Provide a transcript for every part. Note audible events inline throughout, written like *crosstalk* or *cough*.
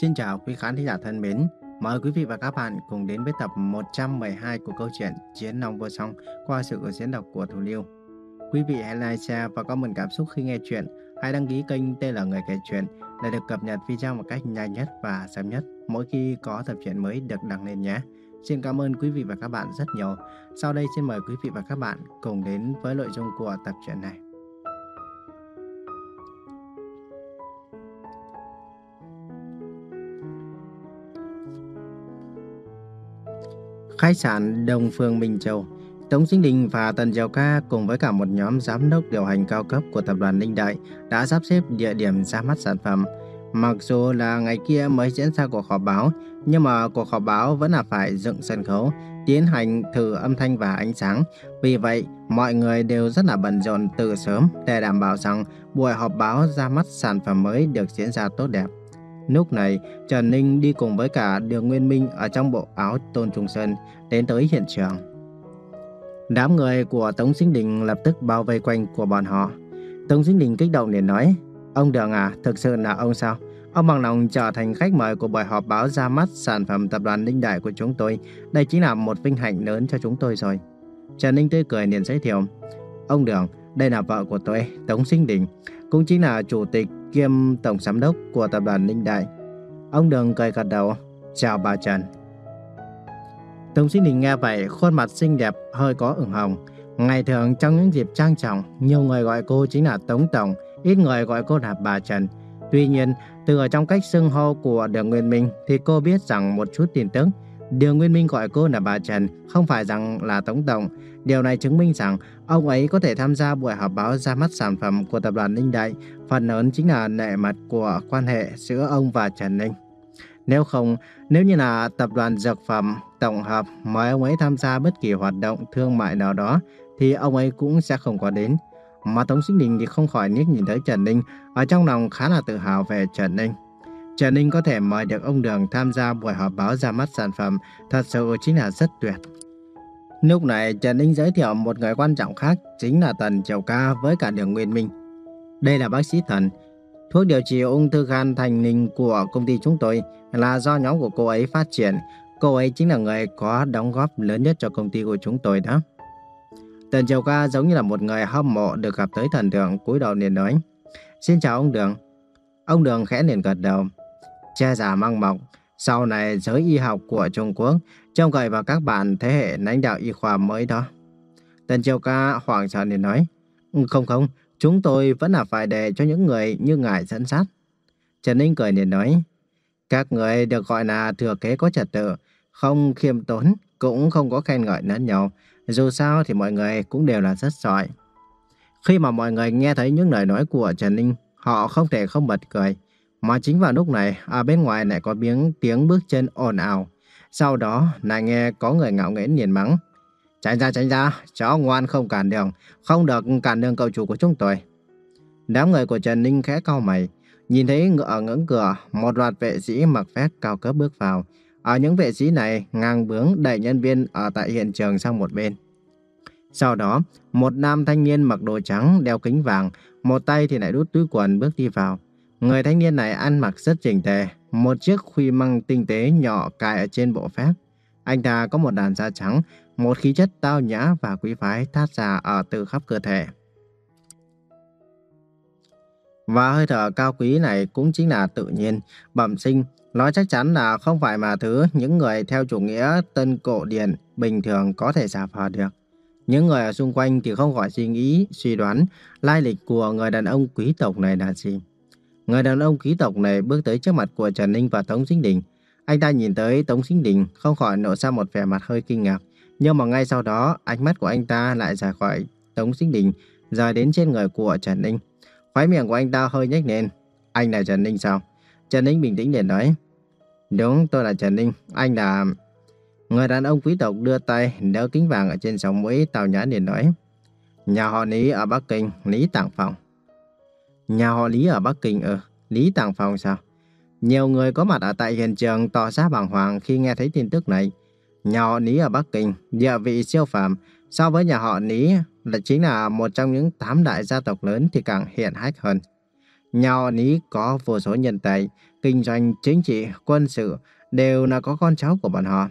Xin chào quý khán thính giả thân mến. Mời quý vị và các bạn cùng đến với tập 112 của câu chuyện Chiến Long Vô Song qua sự diễn đọc của Thủ Liêu. Quý vị hãy like, share và comment cảm xúc khi nghe chuyện. Hãy đăng ký kênh tên là Người Kể Chuyện để được cập nhật video một cách nhanh nhất và sớm nhất mỗi khi có tập truyện mới được đăng lên nhé. Xin cảm ơn quý vị và các bạn rất nhiều. Sau đây xin mời quý vị và các bạn cùng đến với nội dung của tập truyện này. Khách sạn Đông Phương Minh Châu Tống Sinh Đình và Tần Diệu Ca cùng với cả một nhóm giám đốc điều hành cao cấp của tập đoàn Ninh Đại đã sắp xếp địa điểm ra mắt sản phẩm. Mặc dù là ngày kia mới diễn ra cuộc họp báo, nhưng mà cuộc họp báo vẫn là phải dựng sân khấu, tiến hành thử âm thanh và ánh sáng. Vì vậy, mọi người đều rất là bận rộn từ sớm để đảm bảo rằng buổi họp báo ra mắt sản phẩm mới được diễn ra tốt đẹp. Lúc này, Trần Ninh đi cùng với cả Đường Nguyên Minh ở trong bộ áo Tôn Trung Sơn đến tới hiện trường. Đám người của Tống Sinh Đình lập tức bao vây quanh của bọn họ. Tống Sinh Đình kích động để nói, Ông Đường à, thực sự là ông sao? Ông bằng lòng trở thành khách mời của buổi họp báo ra mắt sản phẩm tập đoàn Ninh Đại của chúng tôi. Đây chính là một vinh hạnh lớn cho chúng tôi rồi. Trần Ninh tươi cười liền giới thiệu. Ông Đường, đây là vợ của tôi, Tống Sinh Đình, cũng chính là chủ tịch kiêm tổng giám đốc của tập đoàn Ninh Đại. Ông Đường cười gật đầu, chào bà Trần. Tống Sinh Đình nghe vậy, khuôn mặt xinh đẹp hơi có ửng hồng. Ngày thường trong những dịp trang trọng, nhiều người gọi cô chính là Tống Tổng, ít người gọi cô là bà Trần. Tuy nhiên, từ ở trong cách xưng hô của Đường Nguyên Minh thì cô biết rằng một chút tin tức. Đường Nguyên Minh gọi cô là bà Trần, không phải rằng là Tống Tổng. Điều này chứng minh rằng ông ấy có thể tham gia buổi họp báo ra mắt sản phẩm của tập đoàn Ninh Đại. Phần lớn chính là nệ mặt của quan hệ giữa ông và Trần Ninh. Nếu không, nếu như là tập đoàn dược phẩm tổng hợp mời ông ấy tham gia bất kỳ hoạt động thương mại nào đó, thì ông ấy cũng sẽ không có đến. Mà Tống Sinh Đình thì không khỏi liếc nhìn thấy Trần Ninh, ở trong lòng khá là tự hào về Trần Ninh. Trần Ninh có thể mời được ông Đường tham gia buổi họp báo ra mắt sản phẩm, thật sự chính là rất tuyệt. Lúc này Trần Ninh giới thiệu một người quan trọng khác chính là Tần Triều Ca với cả Đường Nguyên Minh. Đây là bác sĩ Thần. Thuốc điều trị ung thư gan thành ninh của công ty chúng tôi là do nhóm của cô ấy phát triển. Cô ấy chính là người có đóng góp lớn nhất cho công ty của chúng tôi đó. Tần Triều Ca giống như là một người hâm mộ được gặp tới thần tượng cúi đầu liền nói. Xin chào ông Đường. Ông Đường khẽ liền gật đầu. Che giả mang mọc, sau này giới y học của Trung Quốc trông cậy vào các bạn thế hệ lãnh đạo y khoa mới đó. Tần Triều Ca hoảng sợ liền nói. Ừ, không không, chúng tôi vẫn là phải để cho những người như ngài dẫn dắt. Trần Ninh cười liền nói. Các người được gọi là thừa kế có trật tự, không khiêm tốn, cũng không có khen ngợi lẫn nhau. Dù sao thì mọi người cũng đều là rất giỏi. Khi mà mọi người nghe thấy những lời nói của Trần Ninh, họ không thể không bật cười. Mà chính vào lúc này, ở bên ngoài lại có tiếng, tiếng bước chân ồn ào. Sau đó, lại nghe có người ngạo nghễ nhìn mắng. Tránh ra, tránh ra, chó ngoan không cản đường, không được cản đường cậu chủ của chúng tôi. Đám người của Trần Ninh khẽ cau mày, nhìn thấy ở ngưỡng cửa, một loạt vệ sĩ mặc vest cao cấp bước vào. Ở những vệ sĩ này ngang bướng đẩy nhân viên ở tại hiện trường sang một bên. Sau đó, một nam thanh niên mặc đồ trắng đeo kính vàng, một tay thì lại đút túi quần bước đi vào. Người thanh niên này ăn mặc rất chỉnh tề, một chiếc khuy măng tinh tế nhỏ cài ở trên bộ phép. Anh ta có một đàn da trắng, một khí chất tao nhã và quý phái thát ra ở từ khắp cơ thể. Và hơi thở cao quý này cũng chính là tự nhiên, bẩm sinh, nó chắc chắn là không phải mà thứ những người theo chủ nghĩa tân cổ điển bình thường có thể giả phò được. Những người ở xung quanh thì không khỏi suy nghĩ, suy đoán lai lịch của người đàn ông quý tộc này là gì. Người đàn ông quý tộc này bước tới trước mặt của Trần Ninh và Tống Sinh Đình. Anh ta nhìn tới Tống Sinh Đình không khỏi nổ ra một vẻ mặt hơi kinh ngạc. Nhưng mà ngay sau đó, ánh mắt của anh ta lại rời khỏi Tống Sinh Đình, rời đến trên người của Trần Ninh. Khói miệng của anh ta hơi nhếch lên. Anh là Trần Ninh sao? Trần Ninh bình tĩnh liền nói. Đúng, tôi là Trần Ninh. Anh là... Người đàn ông quý tộc đưa tay đỡ kính vàng ở trên sống mũi tào nhã liền nói. Nhà họ Lý ở Bắc Kinh, Lý Tàng Phòng. Nhà họ Lý ở Bắc Kinh, ừ, Lý Tàng phong sao? Nhiều người có mặt ở tại hiện trường tỏ ra bàng hoàng khi nghe thấy tin tức này. Nhà họ Lý ở Bắc Kinh, địa vị siêu phàm, so với nhà họ Lý là chính là một trong những tám đại gia tộc lớn thì càng hiện hách hơn. Nhà họ Lý có vô số nhân tài, kinh doanh, chính trị, quân sự đều là có con cháu của bọn họ.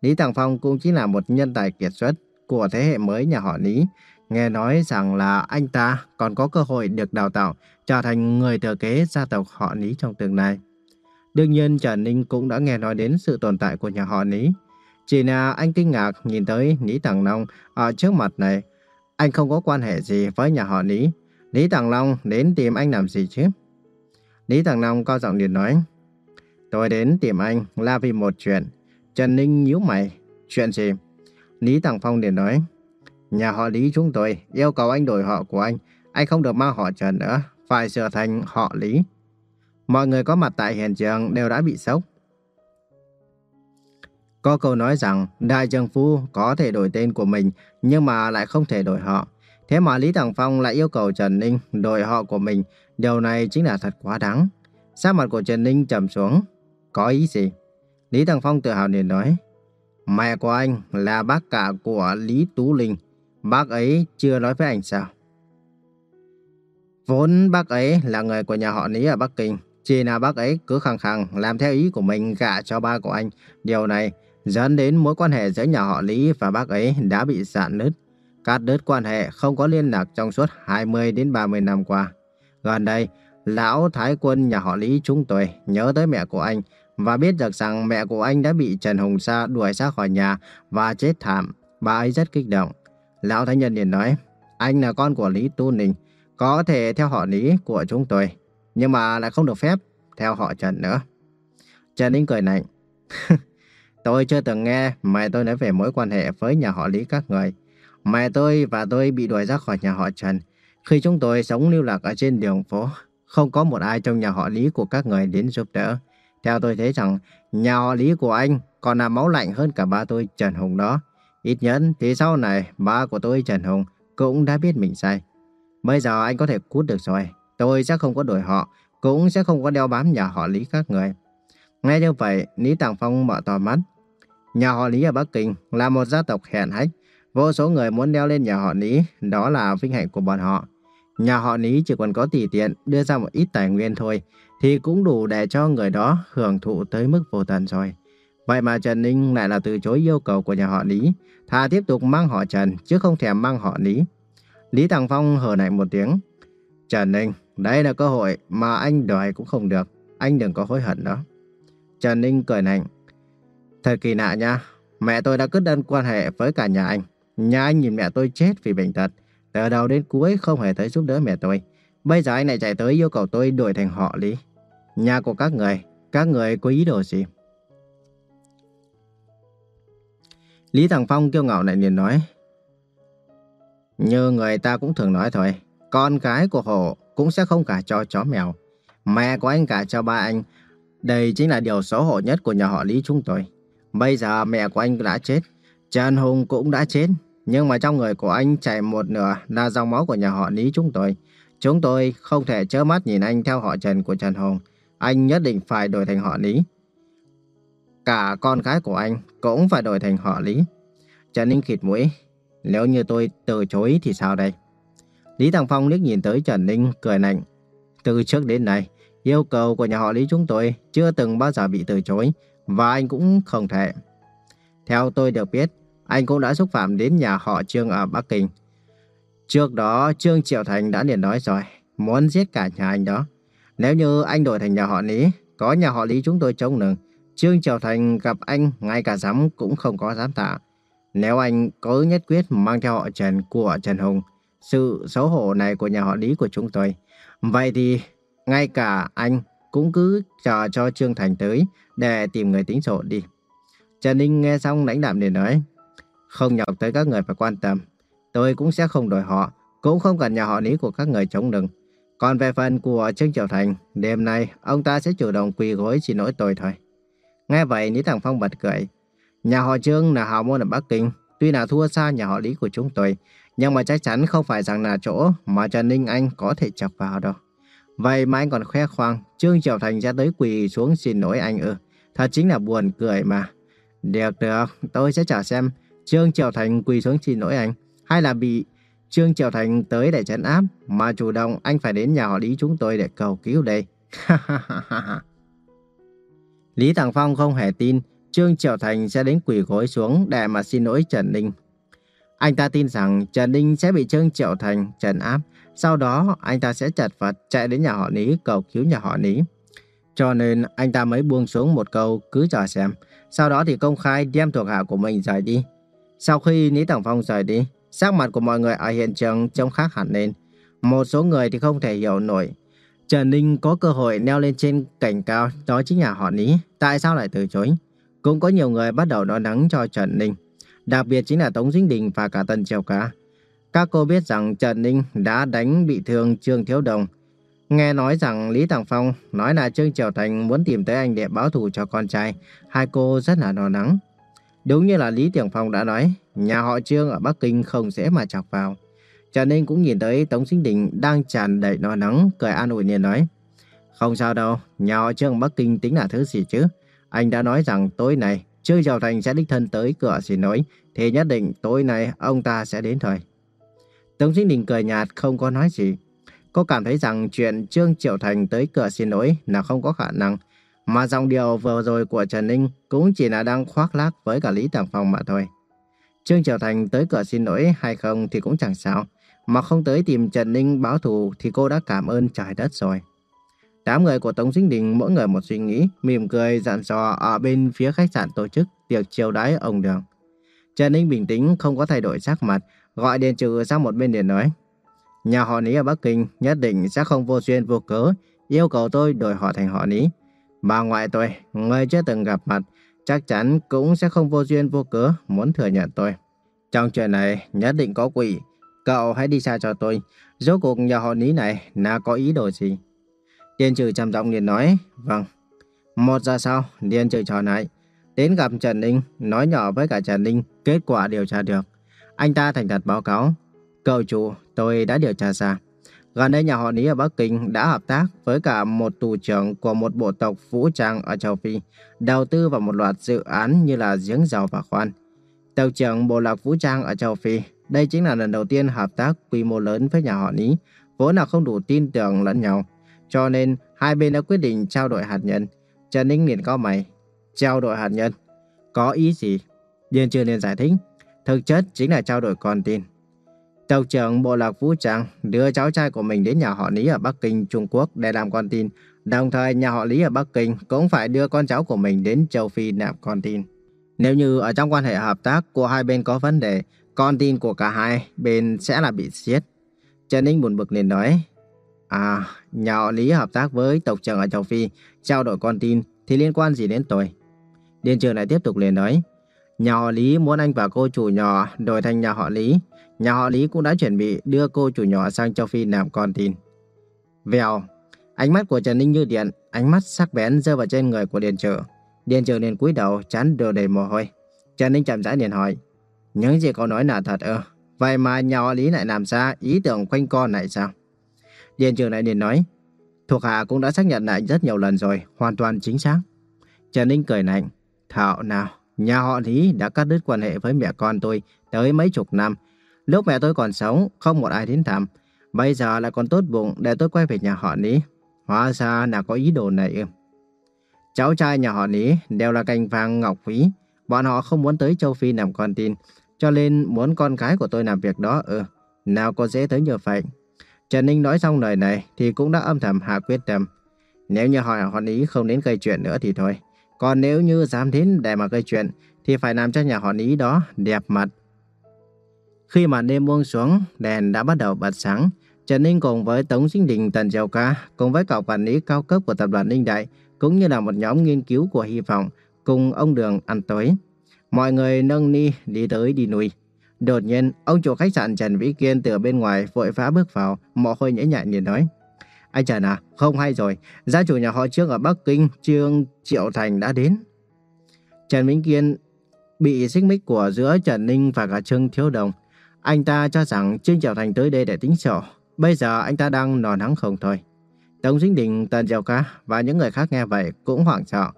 Lý Tàng Phong cũng chính là một nhân tài kiệt xuất của thế hệ mới nhà họ Lý. Nghe nói rằng là anh ta còn có cơ hội được đào tạo, trở thành người thừa kế gia tộc họ Lý trong tương lai. Đương nhiên, Trần Ninh cũng đã nghe nói đến sự tồn tại của nhà họ Lý. Chỉ là anh kinh ngạc nhìn tới Lý Tàng Long ở trước mặt này. Anh không có quan hệ gì với nhà họ Lý. Lý Tàng Long đến tìm anh làm gì chứ? Lý Tàng Long cao giọng liền nói. Tôi đến tìm anh là vì một chuyện. Trần Ninh nhíu mày. Chuyện gì? Lý Tàng Phong liền nói. Nhà họ Lý chúng tôi yêu cầu anh đổi họ của anh. Anh không được mang họ Trần nữa. Phải sửa thành họ Lý. Mọi người có mặt tại hiện trường đều đã bị sốc. Có câu nói rằng, Đại trần Phu có thể đổi tên của mình, nhưng mà lại không thể đổi họ. Thế mà Lý Tàng Phong lại yêu cầu Trần Ninh đổi họ của mình. Điều này chính là thật quá đáng. Sắc mặt của Trần Ninh trầm xuống. Có ý gì? Lý Tàng Phong tự hào liền nói. Mẹ của anh là bác cả của Lý Tú Linh. Bác ấy chưa nói với anh sao? Vốn bác ấy là người của nhà họ Lý ở Bắc Kinh. Chỉ là bác ấy cứ khăng khăng làm theo ý của mình gạ cho ba của anh. Điều này dẫn đến mối quan hệ giữa nhà họ Lý và bác ấy đã bị giãn nứt. Cắt đứt quan hệ không có liên lạc trong suốt 20 đến 30 năm qua. Gần đây, lão thái quân nhà họ Lý chúng tôi nhớ tới mẹ của anh và biết được rằng mẹ của anh đã bị Trần Hùng Sa đuổi ra khỏi nhà và chết thảm. Bà ấy rất kích động. Lão Thái Nhân liền nói, anh là con của Lý Tu Ninh, có thể theo họ Lý của chúng tôi, nhưng mà lại không được phép theo họ Trần nữa. Trần Ninh cười lạnh. *laughs* tôi chưa từng nghe mẹ tôi nói về mối quan hệ với nhà họ Lý các người. Mẹ tôi và tôi bị đuổi ra khỏi nhà họ Trần. Khi chúng tôi sống lưu lạc ở trên đường phố, không có một ai trong nhà họ Lý của các người đến giúp đỡ. Theo tôi thấy rằng, nhà họ Lý của anh còn là máu lạnh hơn cả ba tôi Trần Hùng đó. Ít nhất thì sau này, ba của tôi Trần Hùng cũng đã biết mình sai. Bây giờ anh có thể cút được rồi. Tôi sẽ không có đổi họ, cũng sẽ không có đeo bám nhà họ Lý các người. Nghe như vậy, Lý Tàng Phong mở to mắt. Nhà họ Lý ở Bắc Kinh là một gia tộc hèn hách. Vô số người muốn đeo lên nhà họ Lý, đó là vinh hạnh của bọn họ. Nhà họ Lý chỉ còn có tỷ tiện đưa ra một ít tài nguyên thôi, thì cũng đủ để cho người đó hưởng thụ tới mức vô tận rồi. Vậy mà Trần Ninh lại là từ chối yêu cầu của nhà họ Lý, thà tiếp tục mang họ Trần chứ không thèm mang họ Lý. Lý Thằng Phong hờ lạnh một tiếng. Trần Ninh, đây là cơ hội mà anh đòi cũng không được, anh đừng có hối hận đó. Trần Ninh cười lạnh. Thật kỳ lạ nha, mẹ tôi đã cất đơn quan hệ với cả nhà anh. Nhà anh nhìn mẹ tôi chết vì bệnh tật, từ đầu đến cuối không hề tới giúp đỡ mẹ tôi. Bây giờ anh lại chạy tới yêu cầu tôi đổi thành họ Lý. Nhà của các người, các người có ý đồ gì? Lý Thằng Phong kiêu ngạo lại liền nói. Như người ta cũng thường nói thôi, con cái của hổ cũng sẽ không cả cho chó mèo. Mẹ của anh cả cho ba anh. Đây chính là điều xấu hổ nhất của nhà họ Lý chúng tôi. Bây giờ mẹ của anh đã chết, Trần Hùng cũng đã chết. Nhưng mà trong người của anh chảy một nửa là dòng máu của nhà họ Lý chúng tôi. Chúng tôi không thể chớ mắt nhìn anh theo họ Trần của Trần Hùng. Anh nhất định phải đổi thành họ Lý. Cả con gái của anh cũng phải đổi thành họ Lý. Trần Ninh khịt mũi. Nếu như tôi từ chối thì sao đây? Lý Thăng Phong liếc nhìn tới Trần Ninh cười lạnh. Từ trước đến nay, yêu cầu của nhà họ Lý chúng tôi chưa từng bao giờ bị từ chối và anh cũng không thể. Theo tôi được biết, anh cũng đã xúc phạm đến nhà họ Trương ở Bắc Kinh. Trước đó, Trương Triệu Thành đã liền nói rồi, muốn giết cả nhà anh đó. Nếu như anh đổi thành nhà họ Lý, có nhà họ Lý chúng tôi chống lưng, Trương Triều Thành gặp anh ngay cả dám cũng không có dám tạ. Nếu anh có nhất quyết mang theo họ Trần của Trần Hùng, sự xấu hổ này của nhà họ Lý của chúng tôi, vậy thì ngay cả anh cũng cứ chờ cho Trương Thành tới để tìm người tính sổ đi. Trần Ninh nghe xong lãnh đạm để nói, không nhọc tới các người phải quan tâm, tôi cũng sẽ không đổi họ, cũng không cần nhà họ Lý của các người chống đừng. Còn về phần của Trương Triều Thành, đêm nay ông ta sẽ chủ động quỳ gối xin lỗi tôi thôi. Nghe vậy Lý Thằng Phong bật cười. Nhà họ Trương là hào môn ở Bắc Kinh, tuy là thua xa nhà họ Lý của chúng tôi, nhưng mà chắc chắn không phải rằng là chỗ mà Trần Ninh Anh có thể chọc vào đâu. Vậy mà anh còn khoe khoang, Trương Triều Thành sẽ tới quỳ xuống xin lỗi anh ư. Thật chính là buồn cười mà. Được được, tôi sẽ trả xem Trương Triều Thành quỳ xuống xin lỗi anh, hay là bị Trương Triệu Thành tới để trấn áp, mà chủ động anh phải đến nhà họ Lý chúng tôi để cầu cứu đây. Lý Thằng Phong không hề tin Trương Triệu Thành sẽ đến quỳ gối xuống để mà xin lỗi Trần Ninh. Anh ta tin rằng Trần Ninh sẽ bị Trương Triệu Thành trấn áp, sau đó anh ta sẽ chật vật chạy đến nhà họ Lý cầu cứu nhà họ Lý. Cho nên anh ta mới buông xuống một câu cứ chờ xem, sau đó thì công khai đem thuộc hạ của mình rời đi. Sau khi Lý Tàng Phong rời đi, sắc mặt của mọi người ở hiện trường trông khác hẳn lên. Một số người thì không thể hiểu nổi. Trần Ninh có cơ hội leo lên trên cảnh cao, đó chính là họ Lý. Tại sao lại từ chối? Cũng có nhiều người bắt đầu đo nắng cho Trần Ninh. Đặc biệt chính là Tống Dinh Đình và cả Tân Triều Cá. Các cô biết rằng Trần Ninh đã đánh bị thương Trương Thiếu Đồng. Nghe nói rằng Lý Tàng Phong nói là Trương Triều Thành muốn tìm tới anh để báo thù cho con trai. Hai cô rất là lo lắng. Đúng như là Lý Tiểu Phong đã nói, nhà họ Trương ở Bắc Kinh không dễ mà chọc vào. Trần Ninh cũng nhìn thấy Tống Sinh Đình đang tràn đầy no nắng, cười an ủi liền nói. Không sao đâu, nhà họ Trương Bắc Kinh tính là thứ gì chứ? Anh đã nói rằng tối nay Trương Triều Thành sẽ đích thân tới cửa xin lỗi, thì nhất định tối nay ông ta sẽ đến thôi. Tống Sinh Đình cười nhạt không có nói gì. Cô cảm thấy rằng chuyện Trương Triệu Thành tới cửa xin lỗi là không có khả năng, mà dòng điều vừa rồi của Trần Ninh cũng chỉ là đang khoác lác với cả Lý Tàng Phong mà thôi. Trương Triệu Thành tới cửa xin lỗi hay không thì cũng chẳng sao, mà không tới tìm Trần Ninh báo thù thì cô đã cảm ơn trời đất rồi. Đám người của Tống Sinh Đình mỗi người một suy nghĩ, mỉm cười dặn dò ở bên phía khách sạn tổ chức tiệc chiêu đãi ông Đường. Trần Ninh bình tĩnh không có thay đổi sắc mặt, gọi Điền Trừ sang một bên để nói. Nhà họ Lý ở Bắc Kinh nhất định sẽ không vô duyên vô cớ, yêu cầu tôi đổi họ thành họ Lý. Bà ngoại tôi, người chưa từng gặp mặt, chắc chắn cũng sẽ không vô duyên vô cớ muốn thừa nhận tôi. Trong chuyện này nhất định có quỷ, cậu hãy đi xa cho tôi. Rốt cuộc nhà họ Lý này là có ý đồ gì? Điền trừ trầm giọng liền nói, vâng. Một giờ sau, Điền trừ trò lại. Đến gặp Trần Ninh, nói nhỏ với cả Trần Ninh kết quả điều tra được. Anh ta thành thật báo cáo, cậu chủ, tôi đã điều tra ra. Gần đây nhà họ Lý ở Bắc Kinh đã hợp tác với cả một tù trưởng của một bộ tộc vũ trang ở châu Phi, đầu tư vào một loạt dự án như là giếng dầu và khoan. Tàu trưởng bộ lạc vũ trang ở châu Phi, đây chính là lần đầu tiên hợp tác quy mô lớn với nhà họ Lý, vốn là không đủ tin tưởng lẫn nhau. Cho nên, hai bên đã quyết định trao đổi hạt nhân. Trần Ninh liền có mày. Trao đổi hạt nhân? Có ý gì? Điền Trừ liền giải thích. Thực chất chính là trao đổi con tin. Tộc trưởng Bộ Lạc Vũ Trang đưa cháu trai của mình đến nhà họ Lý ở Bắc Kinh, Trung Quốc để làm con tin. Đồng thời nhà họ Lý ở Bắc Kinh cũng phải đưa con cháu của mình đến châu Phi làm con tin. Nếu như ở trong quan hệ hợp tác của hai bên có vấn đề, con tin của cả hai bên sẽ là bị giết. Trần Ninh buồn bực liền nói, À, nhà họ Lý hợp tác với tộc trưởng ở châu Phi, trao đổi con tin thì liên quan gì đến tôi? Điền trường lại tiếp tục liền nói, nhà họ Lý muốn anh và cô chủ nhỏ đổi thành nhà họ Lý. Nhà họ Lý cũng đã chuẩn bị đưa cô chủ nhỏ sang châu Phi làm con tin. Vèo, ánh mắt của Trần Ninh như điện, ánh mắt sắc bén rơi vào trên người của Điền trưởng. Điền trưởng liền cúi đầu, chán đều đầy mồ hôi. Trần Ninh chậm rãi liền hỏi, những gì cậu nói là thật ư? Vậy mà nhà họ Lý lại làm ra ý tưởng quanh con này sao? Điền trưởng lại liền nói, thuộc hạ cũng đã xác nhận lại rất nhiều lần rồi, hoàn toàn chính xác. Trần Ninh cười lạnh, thạo nào, nhà họ Lý đã cắt đứt quan hệ với mẹ con tôi tới mấy chục năm. Lúc mẹ tôi còn sống, không một ai đến thăm. Bây giờ lại còn tốt bụng để tôi quay về nhà họ Lý. Hóa ra là có ý đồ này ư. Cháu trai nhà họ Lý đều là cành vàng ngọc quý. Bọn họ không muốn tới châu Phi làm con tin. Cho nên muốn con gái của tôi làm việc đó ừ, Nào có dễ tới như vậy. Trần Ninh nói xong lời này thì cũng đã âm thầm hạ quyết tâm. Nếu như hỏi họ ý không đến gây chuyện nữa thì thôi. Còn nếu như dám đến để mà gây chuyện thì phải làm cho nhà họ ý đó đẹp mặt. Khi mà đêm buông xuống, đèn đã bắt đầu bật sáng. Trần Ninh cùng với Tống Sinh Đình Tần Diệu Ca cùng với cậu quản lý cao cấp của tập đoàn Ninh Đại cũng như là một nhóm nghiên cứu của Hy vọng cùng ông Đường ăn tối. Mọi người nâng ni đi tới đi nuôi. Đột nhiên, ông chủ khách sạn Trần Vĩ Kiên từ bên ngoài vội vã bước vào, mồ hôi nhễ nhại liền nói. Anh Trần à, không hay rồi, gia chủ nhà họ trước ở Bắc Kinh, Trương Triệu Thành đã đến. Trần Vĩ Kiên bị xích mích của giữa Trần Ninh và cả Trương Thiếu Đồng. Anh ta cho rằng Trương Triệu Thành tới đây để tính sổ. Bây giờ anh ta đang nò nắng không thôi. Tống Dinh Đình, Tần Diệu Ca và những người khác nghe vậy cũng hoảng sợ.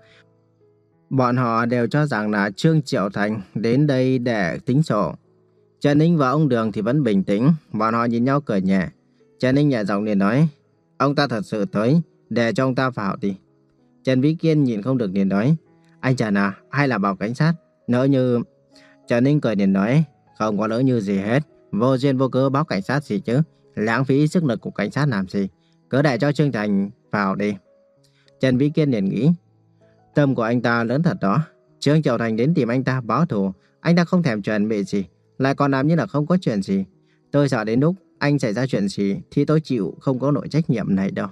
Bọn họ đều cho rằng là Trương Triệu Thành đến đây để tính sổ. Trần Ninh và ông Đường thì vẫn bình tĩnh, bọn họ nhìn nhau cười nhẹ. Trần Ninh nhẹ giọng liền nói, ông ta thật sự tới, để cho ông ta vào đi. Trần Vĩ Kiên nhìn không được liền nói, anh Trần à, hay là bảo cảnh sát, nỡ như... Trần Ninh cười liền nói, không có lỡ như gì hết, vô duyên vô cớ báo cảnh sát gì chứ, lãng phí sức lực của cảnh sát làm gì, cứ để cho Trương Thành vào đi. Trần Vĩ Kiên liền nghĩ, tâm của anh ta lớn thật đó, Trương Triệu Thành đến tìm anh ta báo thù, anh ta không thèm chuẩn bị gì, lại còn làm như là không có chuyện gì. Tôi sợ đến lúc anh xảy ra chuyện gì thì tôi chịu không có nỗi trách nhiệm này đâu.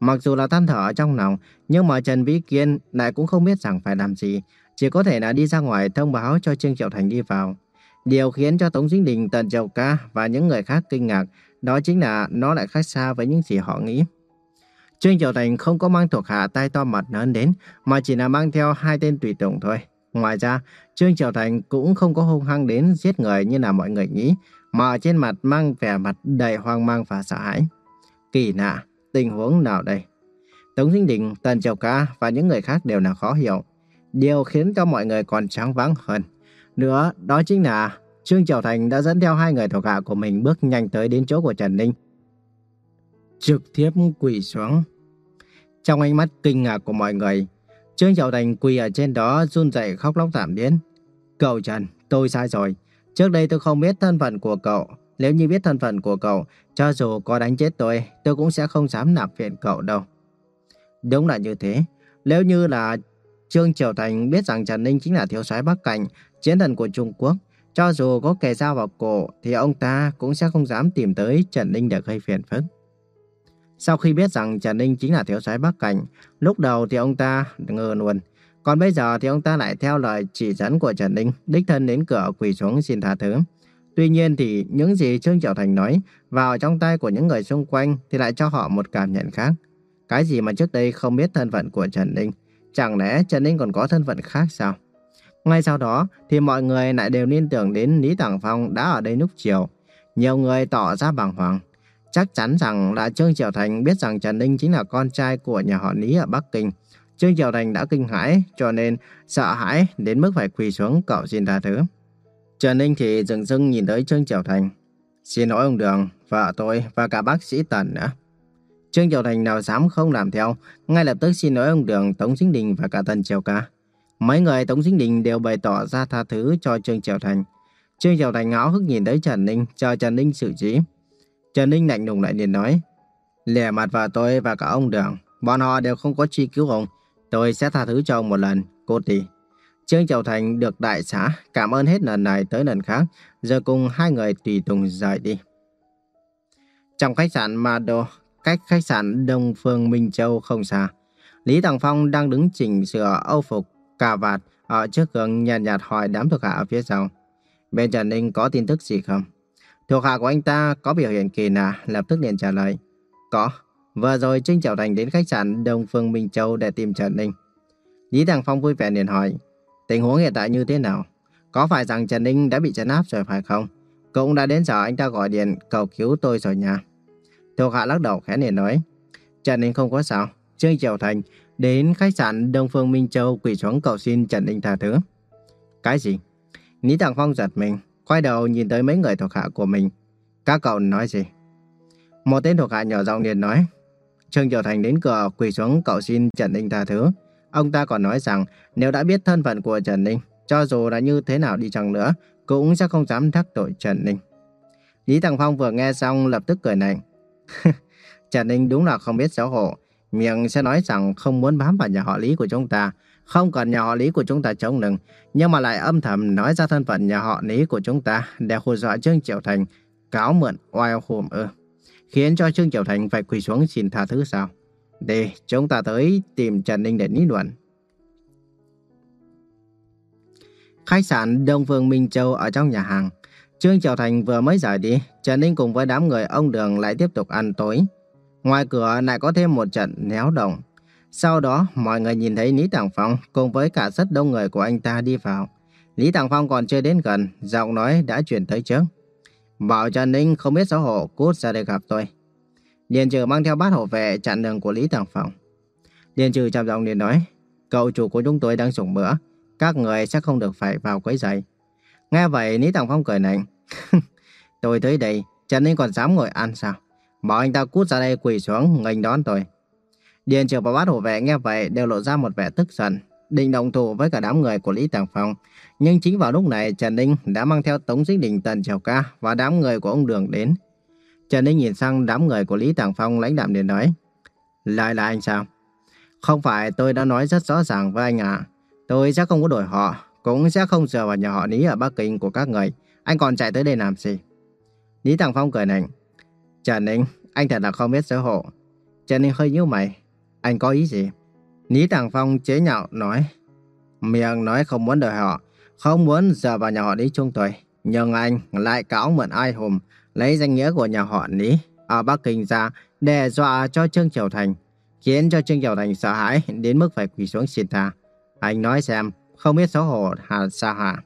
Mặc dù là than thở ở trong lòng, nhưng mà Trần Vĩ Kiên lại cũng không biết rằng phải làm gì, chỉ có thể là đi ra ngoài thông báo cho Trương Triệu Thành đi vào. Điều khiến cho Tống Dính Đình, Tần Châu Ca và những người khác kinh ngạc, đó chính là nó lại khác xa với những gì họ nghĩ. Trương Triệu Thành không có mang thuộc hạ tay to mặt lớn đến, mà chỉ là mang theo hai tên tùy tùng thôi. Ngoài ra, Trương Triệu Thành cũng không có hung hăng đến giết người như là mọi người nghĩ, mà trên mặt mang vẻ mặt đầy hoang mang và sợ hãi. Kỳ lạ, tình huống nào đây? Tống Dinh Đình, Tần Triều Ca và những người khác đều là khó hiểu. Điều khiến cho mọi người còn trắng vắng hơn. Nữa, đó chính là Trương Triều Thành đã dẫn theo hai người thuộc hạ của mình bước nhanh tới đến chỗ của Trần Ninh. Trực tiếp quỳ xuống. Trong ánh mắt kinh ngạc của mọi người, Trương Triều Thành quỳ ở trên đó run rẩy khóc lóc thảm thiết. Cậu Trần, tôi sai rồi. Trước đây tôi không biết thân phận của cậu. Nếu như biết thân phận của cậu, cho dù có đánh chết tôi, tôi cũng sẽ không dám nạp viện cậu đâu. Đúng là như thế. Nếu như là Trương Triều Thành biết rằng Trần Ninh chính là thiếu soái Bắc Cảnh, chiến thần của Trung Quốc, cho dù có kẻ dao vào cổ thì ông ta cũng sẽ không dám tìm tới Trần Ninh để gây phiền phức. Sau khi biết rằng Trần Ninh chính là thiếu soái Bắc Cảnh, lúc đầu thì ông ta ngờ luôn. Còn bây giờ thì ông ta lại theo lời chỉ dẫn của Trần Ninh, đích thân đến cửa quỳ xuống xin tha thứ. Tuy nhiên thì những gì Trương Triệu Thành nói vào trong tay của những người xung quanh thì lại cho họ một cảm nhận khác. Cái gì mà trước đây không biết thân phận của Trần Ninh, chẳng lẽ Trần Ninh còn có thân phận khác sao? Ngay sau đó thì mọi người lại đều liên tưởng đến Lý Tàng Phong đã ở đây lúc chiều. Nhiều người tỏ ra bàng hoàng. Chắc chắn rằng là Trương Triều Thành biết rằng Trần Ninh chính là con trai của nhà họ Lý ở Bắc Kinh. Trương Triều Thành đã kinh hãi cho nên sợ hãi đến mức phải quỳ xuống cầu xin tha thứ. Trần Ninh thì dừng dưng nhìn tới Trương Triều Thành. Xin lỗi ông Đường, vợ tôi và cả bác sĩ Tần nữa. Trương Triều Thành nào dám không làm theo, ngay lập tức xin lỗi ông Đường, Tống Dính Đình và cả Tần Triều Ca. Mấy người Tống Dính Đình đều bày tỏ ra tha thứ cho Trương Triều Thành. Trương Triều Thành ngáo hức nhìn tới Trần Ninh, chờ Trần Ninh xử trí. Trần Ninh lạnh lùng lại liền nói, lẻ mặt vào tôi và cả ông Đường, bọn họ đều không có chi cứu ông. Tôi sẽ tha thứ cho ông một lần, cô tỷ. Trương Châu Thành được đại xã cảm ơn hết lần này tới lần khác, giờ cùng hai người tùy tùng rời đi. Trong khách sạn Mado, cách khách sạn Đông Phương Minh Châu không xa, Lý Tàng Phong đang đứng chỉnh sửa âu phục, cà vạt ở trước gương nhàn nhạt, nhạt hỏi đám thuộc hạ ở phía sau. Bên Trần Ninh có tin tức gì không? Thuộc hạ của anh ta có biểu hiện kỳ lạ, lập tức liền trả lời. Có, vừa rồi Trinh Chảo Thành đến khách sạn Đông Phương Minh Châu để tìm Trần Ninh. Lý Đằng Phong vui vẻ liền hỏi, tình huống hiện tại như thế nào? Có phải rằng Trần Ninh đã bị trấn áp rồi phải không? Cũng đã đến giờ anh ta gọi điện cầu cứu tôi rồi nha. Thuộc hạ lắc đầu khẽ liền nói, Trần Ninh không có sao. Trương Triệu Thành đến khách sạn Đông Phương Minh Châu quỳ xuống cầu xin Trần Ninh tha thứ. Cái gì? Lý Đằng Phong giật mình, quay đầu nhìn tới mấy người thuộc hạ của mình. Các cậu nói gì? Một tên thuộc hạ nhỏ giọng liền nói. Trương Triều Thành đến cửa quỳ xuống cậu xin Trần Ninh tha thứ. Ông ta còn nói rằng nếu đã biết thân phận của Trần Ninh, cho dù là như thế nào đi chăng nữa, cũng sẽ không dám thắc tội Trần Ninh. Lý Thằng Phong vừa nghe xong lập tức cười nạnh. *laughs* Trần Ninh đúng là không biết xấu hổ. Miệng sẽ nói rằng không muốn bám vào nhà họ Lý của chúng ta, không cần nhà họ Lý của chúng ta chống lưng, nhưng mà lại âm thầm nói ra thân phận nhà họ Lý của chúng ta để hù dọa Trương Triệu Thành cáo mượn oai hùm ư. Khiến cho Trương Triệu Thành phải quỳ xuống xin tha thứ sao? Đi, chúng ta tới tìm Trần Ninh để lý luận. Khách sạn Đông Phương Minh Châu ở trong nhà hàng. Trương Triệu Thành vừa mới rời đi, Trần Ninh cùng với đám người ông Đường lại tiếp tục ăn tối. Ngoài cửa lại có thêm một trận néo động. Sau đó, mọi người nhìn thấy Lý Tàng Phong cùng với cả rất đông người của anh ta đi vào. Lý Tàng Phong còn chưa đến gần, giọng nói đã chuyển tới trước. Bảo Trần Ninh không biết xấu hổ, cút ra đây gặp tôi. Điền Trừ mang theo bát hộ vệ chặn đường của Lý Tàng Phong. Điền Trừ trầm giọng liền nói, cậu chủ của chúng tôi đang dùng bữa, các người sẽ không được phải vào quấy giày. Nghe vậy, Lý Tàng Phong cười lạnh. tôi tới đây, Trần Ninh còn dám ngồi ăn sao? Bảo anh ta cút ra đây quỳ xuống, nghênh đón tôi. Điền trưởng và bát hộ vệ nghe vậy đều lộ ra một vẻ tức giận, định đồng thủ với cả đám người của Lý Tàng Phong. Nhưng chính vào lúc này, Trần Ninh đã mang theo Tống Dĩnh Đình Tần Triều Ca và đám người của ông Đường đến. Trần Ninh nhìn sang đám người của Lý Tàng Phong lãnh đạm để nói. Lại là anh sao? Không phải tôi đã nói rất rõ ràng với anh à. Tôi sẽ không có đổi họ, cũng sẽ không dựa vào nhà họ Lý ở Bắc Kinh của các người. Anh còn chạy tới đây làm gì? Lý Tàng Phong cười nảnh, Trần Ninh, anh thật là không biết xấu hổ. Trần Ninh hơi nhíu mày. Anh có ý gì? Lý Tàng Phong chế nhạo nói. Miệng nói không muốn đợi họ, không muốn giờ vào nhà họ Lý chung tuổi Nhưng anh lại cáo mượn ai hùm lấy danh nghĩa của nhà họ Lý ở Bắc Kinh ra đe dọa cho Trương Triều Thành, khiến cho Trương Triều Thành sợ hãi đến mức phải quỳ xuống xin tha. Anh nói xem, không biết xấu hổ hà sao hả?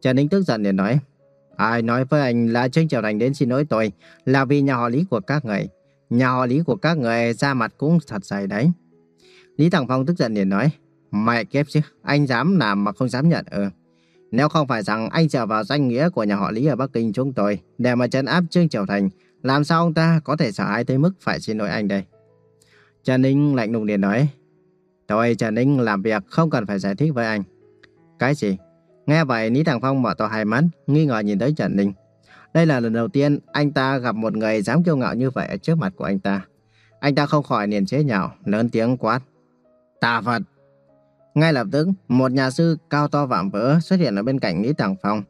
Trần Ninh tức giận để nói, ai nói với anh là Trương Triều Thành đến xin lỗi tôi là vì nhà họ Lý của các người. Nhà họ Lý của các người ra mặt cũng thật dày đấy. Lý Thằng Phong tức giận liền nói, mày kiếp chứ, anh dám làm mà không dám nhận ừ. Nếu không phải rằng anh trở vào danh nghĩa của nhà họ Lý ở Bắc Kinh chúng tôi để mà trấn áp Trương Triều Thành, làm sao ông ta có thể sợ ai tới mức phải xin lỗi anh đây? Trần Ninh lạnh lùng liền nói, Tôi Trần Ninh làm việc không cần phải giải thích với anh. Cái gì? Nghe vậy Lý Thằng Phong mở to hai mắt, nghi ngờ nhìn tới Trần Ninh. Đây là lần đầu tiên anh ta gặp một người dám kiêu ngạo như vậy ở trước mặt của anh ta. Anh ta không khỏi liền chế nhạo, lớn tiếng quát. Tà Phật! Ngay lập tức, một nhà sư cao to vạm vỡ xuất hiện ở bên cạnh Lý Tàng Phong.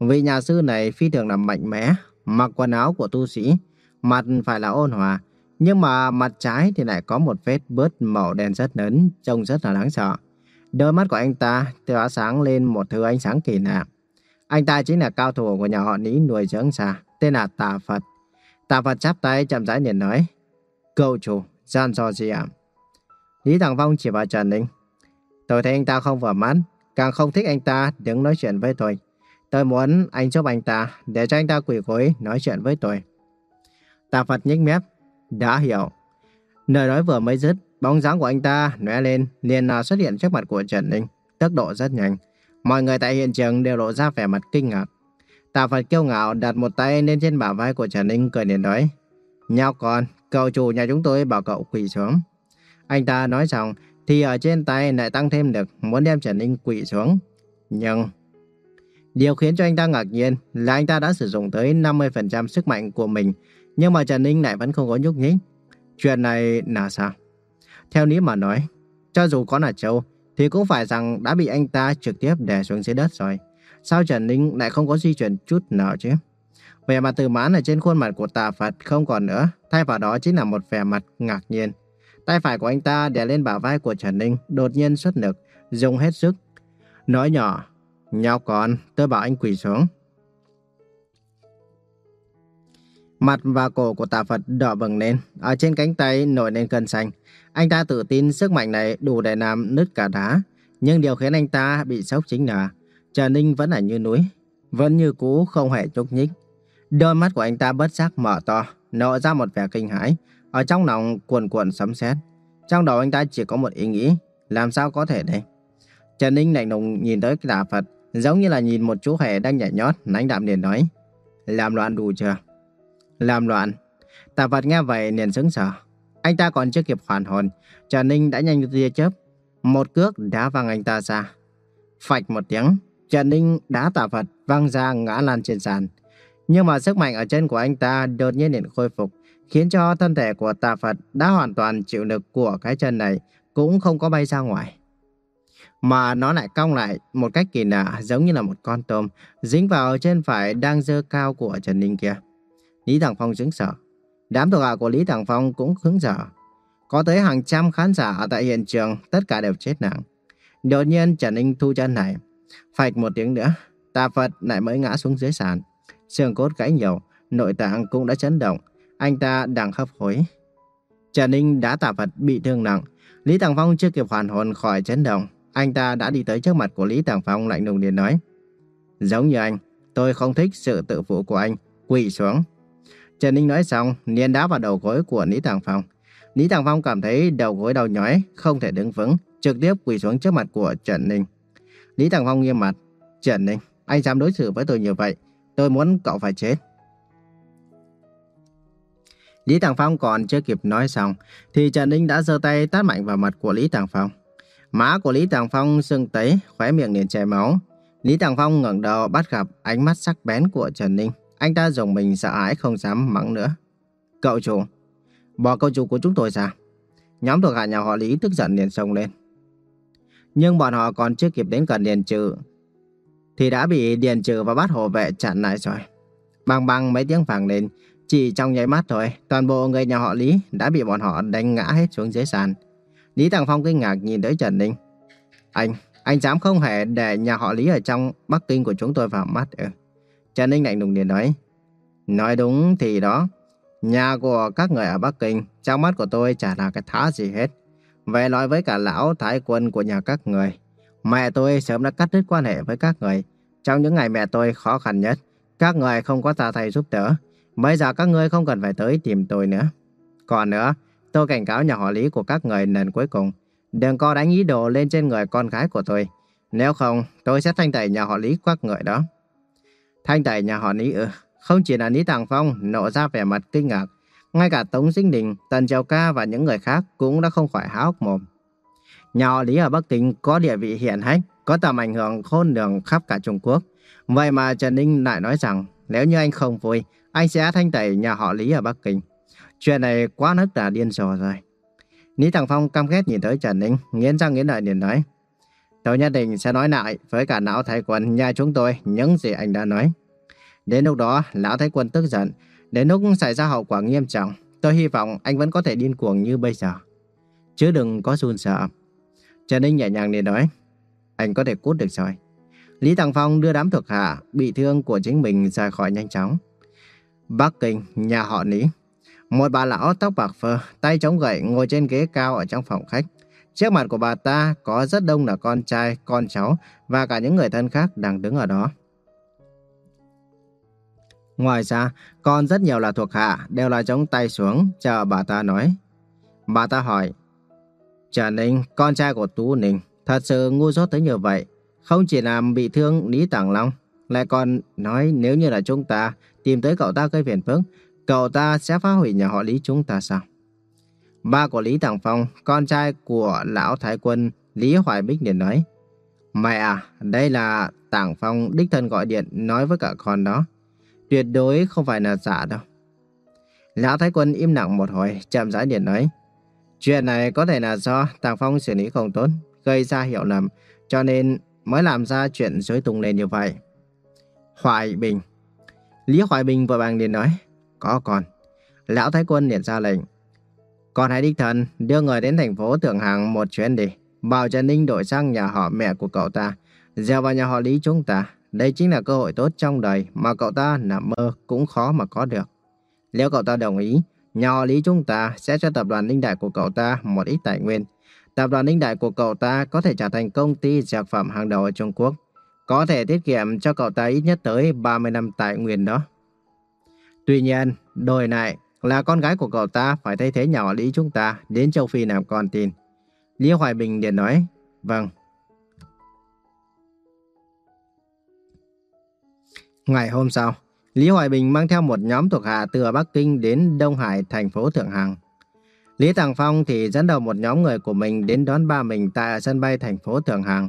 Vị nhà sư này phi thường là mạnh mẽ, mặc quần áo của tu sĩ, mặt phải là ôn hòa, nhưng mà mặt trái thì lại có một vết bớt màu đen rất lớn, trông rất là đáng sợ. Đôi mắt của anh ta tỏa sáng lên một thứ ánh sáng kỳ lạ. Anh ta chính là cao thủ của nhà họ Lý nuôi dưỡng xa, tên là Tà Phật. Tà Phật chắp tay chậm rãi liền nói, Cậu chủ, gian do gì ạ? Lý Thằng Phong chỉ vào Trần Ninh. Tôi thấy anh ta không vừa mắt, càng không thích anh ta đứng nói chuyện với tôi. Tôi muốn anh giúp anh ta để cho anh ta quỳ gối nói chuyện với tôi. Tà Phật nhếch mép. Đã hiểu. Lời nói vừa mới dứt, bóng dáng của anh ta lóe lên, liền à, xuất hiện trước mặt của Trần Ninh, tốc độ rất nhanh. Mọi người tại hiện trường đều lộ ra vẻ mặt kinh ngạc. Tạ Phật kiêu ngạo đặt một tay lên trên bả vai của Trần Ninh cười liền nói. Nhau con, cậu chủ nhà chúng tôi bảo cậu quỳ xuống. Anh ta nói xong thì ở trên tay lại tăng thêm được muốn đem Trần Ninh quỳ xuống. Nhưng điều khiến cho anh ta ngạc nhiên là anh ta đã sử dụng tới 50% sức mạnh của mình nhưng mà Trần Ninh lại vẫn không có nhúc nhích. Chuyện này là sao? Theo lý mà nói, cho dù có là châu thì cũng phải rằng đã bị anh ta trực tiếp đè xuống dưới đất rồi. Sao Trần Ninh lại không có di chuyển chút nào chứ? Vẻ mặt từ mãn ở trên khuôn mặt của tà Phật không còn nữa, thay vào đó chính là một vẻ mặt ngạc nhiên. Tay phải của anh ta đè lên bả vai của Trần Ninh, đột nhiên xuất lực, dùng hết sức. Nói nhỏ, nhau con, tôi bảo anh quỳ xuống. Mặt và cổ của tà Phật đỏ bừng lên, ở trên cánh tay nổi lên cơn xanh. Anh ta tự tin sức mạnh này đủ để làm nứt cả đá. Nhưng điều khiến anh ta bị sốc chính là Trần Ninh vẫn là như núi, vẫn như cũ không hề chúc nhích. Đôi mắt của anh ta bất giác mở to, nở ra một vẻ kinh hãi, ở trong lòng cuồn cuộn sấm sét. Trong đầu anh ta chỉ có một ý nghĩ, làm sao có thể đây? Trần Ninh lạnh lùng nhìn tới cái đà Phật, giống như là nhìn một chú hề đang nhảy nhót, lãnh đạm liền nói: "Làm loạn đủ chưa?" Làm loạn. Tà phật nghe vậy liền sững sờ. Anh ta còn chưa kịp hoàn hồn, Trần Ninh đã nhanh như tia chớp, một cước đá văng anh ta ra. Phạch một tiếng, Trần Ninh đá tà vật văng ra ngã lan trên sàn. Nhưng mà sức mạnh ở chân của anh ta đột nhiên liền khôi phục, khiến cho thân thể của tà Phật đã hoàn toàn chịu lực của cái chân này, cũng không có bay ra ngoài. Mà nó lại cong lại một cách kỳ lạ giống như là một con tôm, dính vào trên phải đang dơ cao của Trần Ninh kia. Lý Thằng Phong sững sờ. Đám thuộc hạ của Lý Tàng Phong cũng hứng dở. Có tới hàng trăm khán giả ở tại hiện trường, tất cả đều chết nặng. Đột nhiên Trần Ninh thu chân này. Phạch một tiếng nữa, tà Phật lại mới ngã xuống dưới sàn. Xương cốt gãy nhiều, nội tạng cũng đã chấn động. Anh ta đang hấp hối. Trần Ninh đã tà Phật bị thương nặng. Lý Tàng Phong chưa kịp hoàn hồn khỏi chấn động. Anh ta đã đi tới trước mặt của Lý Tàng Phong lạnh lùng liền nói. Giống như anh, tôi không thích sự tự phụ của anh. Quỳ xuống. Trần Ninh nói xong, liền đá vào đầu gối của Lý Tàng Phong. Lý Tàng Phong cảm thấy đầu gối đau nhói, không thể đứng vững, trực tiếp quỳ xuống trước mặt của Trần Ninh. Lý Tàng Phong nghiêm mặt, Trần Ninh, anh dám đối xử với tôi như vậy. Tôi muốn cậu phải chết. Lý Tàng Phong còn chưa kịp nói xong, thì Trần Ninh đã giơ tay tát mạnh vào mặt của Lý Tàng Phong. Má của Lý Tàng Phong sưng tấy, khóe miệng liền chảy máu. Lý Tàng Phong ngẩng đầu bắt gặp ánh mắt sắc bén của Trần Ninh. Anh ta dùng mình sợ hãi không dám mắng nữa. Cậu chủ, bỏ cậu chủ của chúng tôi ra. Nhóm thuộc hạ nhà họ Lý tức giận liền xông lên. Nhưng bọn họ còn chưa kịp đến gần Điền Trừ thì đã bị Điền Trừ và bát hộ vệ chặn lại rồi. Bằng bằng mấy tiếng vàng lên, chỉ trong nháy mắt thôi, toàn bộ người nhà họ Lý đã bị bọn họ đánh ngã hết xuống dưới sàn. Lý Tàng Phong kinh ngạc nhìn tới Trần Ninh. Anh, anh dám không hề để nhà họ Lý ở trong Bắc Kinh của chúng tôi vào mắt ừ. Trần Ninh lạnh lùng liền nói. Nói đúng thì đó, nhà của các người ở Bắc Kinh trong mắt của tôi chả là cái thá gì hết. Về nói với cả lão thái quân của nhà các người. Mẹ tôi sớm đã cắt đứt quan hệ với các người. Trong những ngày mẹ tôi khó khăn nhất, các người không có ta thầy giúp đỡ. Bây giờ các ngươi không cần phải tới tìm tôi nữa. Còn nữa, tôi cảnh cáo nhà họ Lý của các người lần cuối cùng. Đừng có đánh ý đồ lên trên người con gái của tôi. Nếu không, tôi sẽ thanh tẩy nhà họ Lý các người đó. Thanh tại nhà họ Lý ư. Không chỉ là Lý Tàng Phong nộ ra vẻ mặt kinh ngạc. Ngay cả Tống Sinh Đình, Tần Châu Ca và những người khác cũng đã không khỏi há hốc mồm. Nhà họ Lý ở Bắc Kinh có địa vị hiển hách, có tầm ảnh hưởng khôn lường khắp cả Trung Quốc. Vậy mà Trần Ninh lại nói rằng nếu như anh không vui, anh sẽ thanh tẩy nhà họ Lý ở Bắc Kinh. Chuyện này quá nức là điên rồ rồi. Lý Tàng Phong căm ghét nhìn tới Trần Ninh, nghiến răng nghiến lợi liền nói. Tôi nhất định sẽ nói lại với cả lão thái quân nhà chúng tôi những gì anh đã nói. Đến lúc đó, lão thái quân tức giận. Đến lúc xảy ra hậu quả nghiêm trọng, tôi hy vọng anh vẫn có thể điên cuồng như bây giờ. Chứ đừng có run sợ. Trần Ninh nhẹ nhàng để nói. Anh có thể cút được rồi. Lý Thằng Phong đưa đám thuộc hạ bị thương của chính mình rời khỏi nhanh chóng. Bắc Kinh, nhà họ Lý. Một bà lão tóc bạc phơ, tay chống gậy ngồi trên ghế cao ở trong phòng khách. Trước mặt của bà ta có rất đông là con trai, con cháu và cả những người thân khác đang đứng ở đó. Ngoài ra, còn rất nhiều là thuộc hạ đều là chống tay xuống chờ bà ta nói. Bà ta hỏi, Trần Ninh, con trai của Tú Ninh, thật sự ngu dốt tới như vậy. Không chỉ làm bị thương Lý Tảng Long, lại còn nói nếu như là chúng ta tìm tới cậu ta gây phiền phức, cậu ta sẽ phá hủy nhà họ Lý chúng ta sao? Ba của Lý Tàng Phong, con trai của lão thái quân Lý Hoài Bích liền nói. Mẹ à, đây là Tàng Phong đích thân gọi điện nói với cả con đó. Tuyệt đối không phải là giả đâu. Lão thái quân im lặng một hồi, chậm rãi điện nói. Chuyện này có thể là do Tàng Phong xử lý không tốt, gây ra hiểu lầm, cho nên mới làm ra chuyện dối tung lên như vậy. Hoài Bình Lý Hoài Bình vội vàng liền nói, có con. Lão Thái Quân liền ra lệnh, con hãy đích thân đưa người đến thành phố Thượng Hằng một chuyến đi. Bảo Trần Ninh đổi sang nhà họ mẹ của cậu ta, gieo vào nhà họ Lý chúng ta. Đây chính là cơ hội tốt trong đời mà cậu ta nằm mơ cũng khó mà có được. Nếu cậu ta đồng ý, nhà họ Lý chúng ta sẽ cho tập đoàn Ninh Đại của cậu ta một ít tài nguyên. Tập đoàn Ninh Đại của cậu ta có thể trở thành công ty dược phẩm hàng đầu ở Trung Quốc. Có thể tiết kiệm cho cậu ta ít nhất tới 30 năm tài nguyên đó. Tuy nhiên, đổi lại là con gái của cậu ta phải thay thế nhỏ Lý chúng ta đến châu Phi làm con tin. Lý Hoài Bình liền nói, vâng. Ngày hôm sau, Lý Hoài Bình mang theo một nhóm thuộc hạ từ Bắc Kinh đến Đông Hải, thành phố Thượng Hằng. Lý Tàng Phong thì dẫn đầu một nhóm người của mình đến đón ba mình tại sân bay thành phố Thượng Hằng.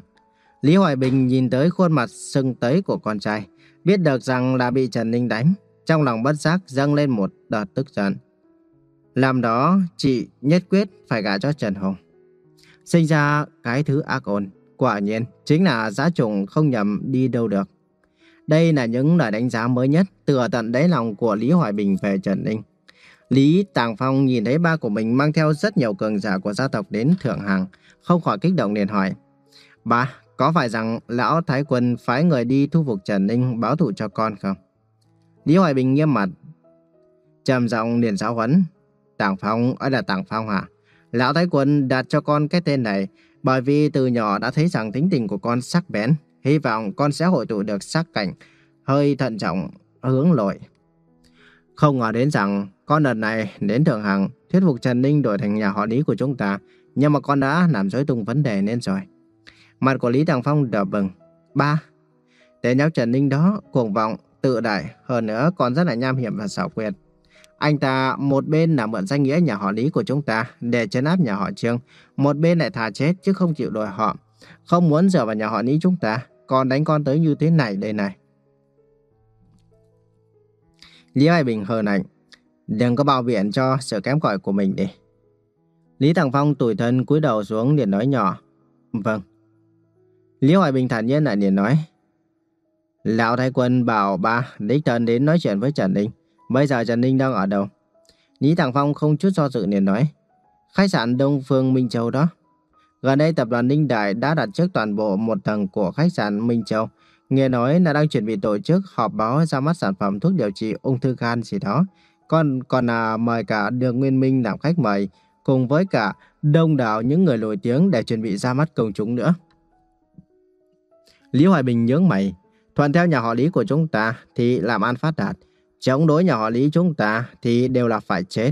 Lý Hoài Bình nhìn tới khuôn mặt sưng tấy của con trai, biết được rằng là bị Trần Ninh đánh, trong lòng bất giác dâng lên một đợt tức giận. Làm đó, chị nhất quyết phải gả cho Trần Hùng. Sinh ra cái thứ ác ôn, quả nhiên chính là giá trùng không nhầm đi đâu được. Đây là những lời đánh giá mới nhất từ tận đáy lòng của Lý Hoài Bình về Trần Ninh. Lý Tàng Phong nhìn thấy ba của mình mang theo rất nhiều cường giả của gia tộc đến Thượng Hàng, không khỏi kích động liền hỏi. Ba, có phải rằng lão Thái Quân phái người đi thu phục Trần Ninh báo thù cho con không? Lý Hoài Bình nghiêm mặt. trầm giọng liền giáo huấn. Tàng Phong, ấy là Tàng Phong hả? Lão Thái Quân đặt cho con cái tên này bởi vì từ nhỏ đã thấy rằng tính tình của con sắc bén. Hy vọng con sẽ hội tụ được sắc cảnh, hơi thận trọng, hướng lội. Không ngờ đến rằng con đợt này đến Thượng Hằng thuyết phục Trần Ninh đổi thành nhà họ Lý của chúng ta. Nhưng mà con đã làm dối tung vấn đề nên rồi. Mặt của Lý Tàng Phong đỏ bừng. Ba, Tên nhóc Trần Ninh đó cuồng vọng, tự đại, hơn nữa còn rất là nham hiểm và xảo quyệt. Anh ta một bên là mượn danh nghĩa nhà họ Lý của chúng ta để chấn áp nhà họ Trương, một bên lại thà chết chứ không chịu đổi họ. Không muốn dở vào nhà họ Lý chúng ta, còn đánh con tới như thế này đây này. Lý Hoài Bình hờn ảnh, đừng có bao biện cho sự kém cỏi của mình đi. Lý Thằng Phong tủi thân cúi đầu xuống liền nói nhỏ, vâng. Lý Hoài Bình thản nhiên lại liền nói, Lão Thái Quân bảo ba đích thân đến nói chuyện với Trần Ninh. Bây giờ Trần Ninh đang ở đâu? Lý Thằng Phong không chút do dự liền nói. Khách sạn Đông Phương Minh Châu đó. Gần đây tập đoàn Ninh Đại đã đặt trước toàn bộ một tầng của khách sạn Minh Châu. Nghe nói là đang chuẩn bị tổ chức họp báo ra mắt sản phẩm thuốc điều trị ung thư gan gì đó. Còn còn à, mời cả Đường Nguyên Minh làm khách mời cùng với cả đông đảo những người nổi tiếng để chuẩn bị ra mắt công chúng nữa. Lý Hoài Bình nhướng mày, thuận theo nhà họ Lý của chúng ta thì làm ăn phát đạt, chống đối nhà họ Lý chúng ta thì đều là phải chết.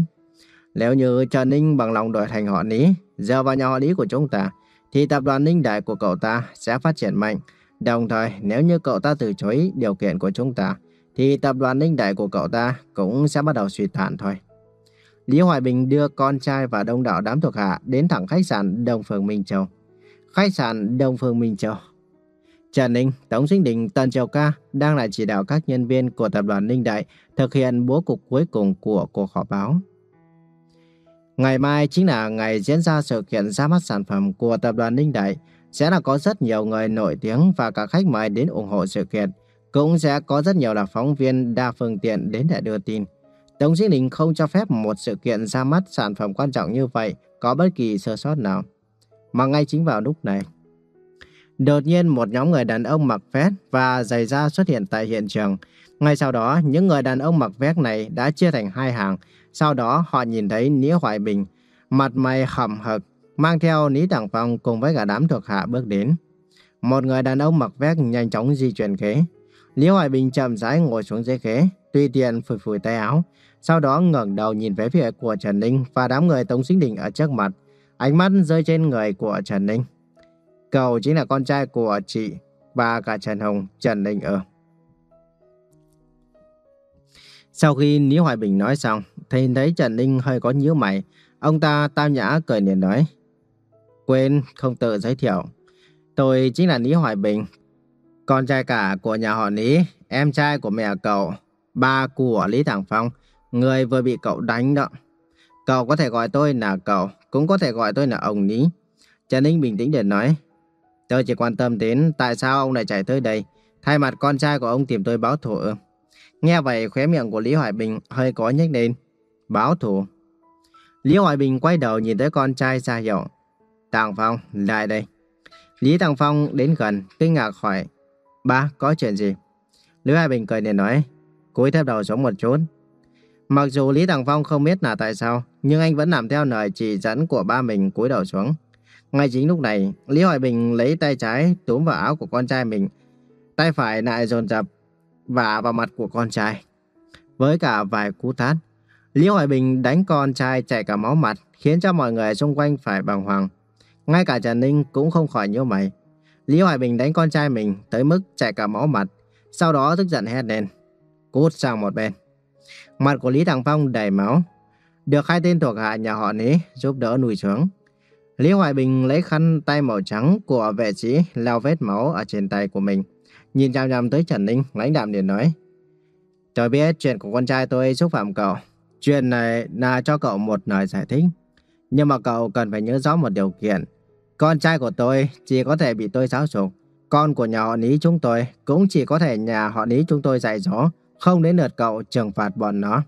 Nếu như Trần Ninh bằng lòng đổi thành họ Lý, giờ vào nhà họ Lý của chúng ta, thì tập đoàn Ninh Đại của cậu ta sẽ phát triển mạnh. Đồng thời, nếu như cậu ta từ chối điều kiện của chúng ta, thì tập đoàn Ninh Đại của cậu ta cũng sẽ bắt đầu suy tàn thôi. Lý Hoài Bình đưa con trai và đông đảo đám thuộc hạ đến thẳng khách sạn Đông Phương Minh Châu. Khách sạn Đông Phương Minh Châu. Trần Ninh, Tống Sinh Đình, Tần Triều Ca đang lại chỉ đạo các nhân viên của tập đoàn Ninh Đại thực hiện bố cục cuối cùng của cuộc họp báo. Ngày mai chính là ngày diễn ra sự kiện ra mắt sản phẩm của tập đoàn Ninh Đại. Sẽ là có rất nhiều người nổi tiếng và cả khách mời đến ủng hộ sự kiện. Cũng sẽ có rất nhiều là phóng viên đa phương tiện đến để đưa tin. Tống Sinh Đình không cho phép một sự kiện ra mắt sản phẩm quan trọng như vậy có bất kỳ sơ sót nào. Mà ngay chính vào lúc này, đột nhiên một nhóm người đàn ông mặc vest và giày da xuất hiện tại hiện trường. Ngay sau đó, những người đàn ông mặc vest này đã chia thành hai hàng. Sau đó, họ nhìn thấy nghĩa Hoài Bình, mặt mày hầm hực, mang theo Lý Đảng Phong cùng với cả đám thuộc hạ bước đến. Một người đàn ông mặc vest nhanh chóng di chuyển ghế. Lý Hoài Bình chậm rãi ngồi xuống dưới ghế, tùy tiện phủi phủi tay áo. Sau đó ngẩng đầu nhìn về phía của Trần Ninh và đám người Tống Sinh Đình ở trước mặt. Ánh mắt rơi trên người của Trần Ninh. Cậu chính là con trai của chị và cả Trần Hồng, Trần Ninh ở. Sau khi Lý Hoài Bình nói xong, thì thấy Trần Ninh hơi có nhíu mày. Ông ta tam nhã cười liền nói. Quên, không tự giới thiệu. Tôi chính là Lý Hoài Bình, con trai cả của nhà họ Lý, em trai của mẹ cậu, ba của Lý Thẳng Phong, người vừa bị cậu đánh đó. Cậu có thể gọi tôi là cậu, cũng có thể gọi tôi là ông Lý. Trần Ninh bình tĩnh để nói. Tôi chỉ quan tâm đến tại sao ông lại chạy tới đây, thay mặt con trai của ông tìm tôi báo thù Nghe vậy khóe miệng của Lý Hoài Bình hơi có nhếch lên. Báo thù. Lý Hoài Bình quay đầu nhìn tới con trai ra hiệu. Tàng Phong, lại đây. Lý Tàng Phong đến gần, kinh ngạc hỏi. Ba, có chuyện gì? Lý Hoài Bình cười để nói. Cúi thấp đầu xuống một chút. Mặc dù Lý Tàng Phong không biết là tại sao, nhưng anh vẫn làm theo lời chỉ dẫn của ba mình cúi đầu xuống. Ngay chính lúc này, Lý Hoài Bình lấy tay trái túm vào áo của con trai mình. Tay phải lại dồn dập vả vào mặt của con trai. Với cả vài cú tát, Lý Hoài Bình đánh con trai chảy cả máu mặt, khiến cho mọi người xung quanh phải bàng hoàng. Ngay cả Trần Ninh cũng không khỏi nhíu mày. Lý Hoài Bình đánh con trai mình tới mức chảy cả máu mặt, sau đó tức giận hét lên. Cút sang một bên. Mặt của Lý Thằng Phong đầy máu, được hai tên thuộc hạ nhà họ Lý giúp đỡ nuôi dưỡng. Lý Hoài Bình lấy khăn tay màu trắng của vệ sĩ lau vết máu ở trên tay của mình. Nhìn chăm chăm tới Trần Ninh, lãnh đạm liền nói. Tôi biết chuyện của con trai tôi xúc phạm cậu. Chuyện này là cho cậu một lời giải thích. Nhưng mà cậu cần phải nhớ rõ một điều kiện. Con trai của tôi chỉ có thể bị tôi giáo dục. Con của nhà họ Lý chúng tôi cũng chỉ có thể nhà họ Lý chúng tôi dạy dỗ. Không đến lượt cậu trừng phạt bọn nó.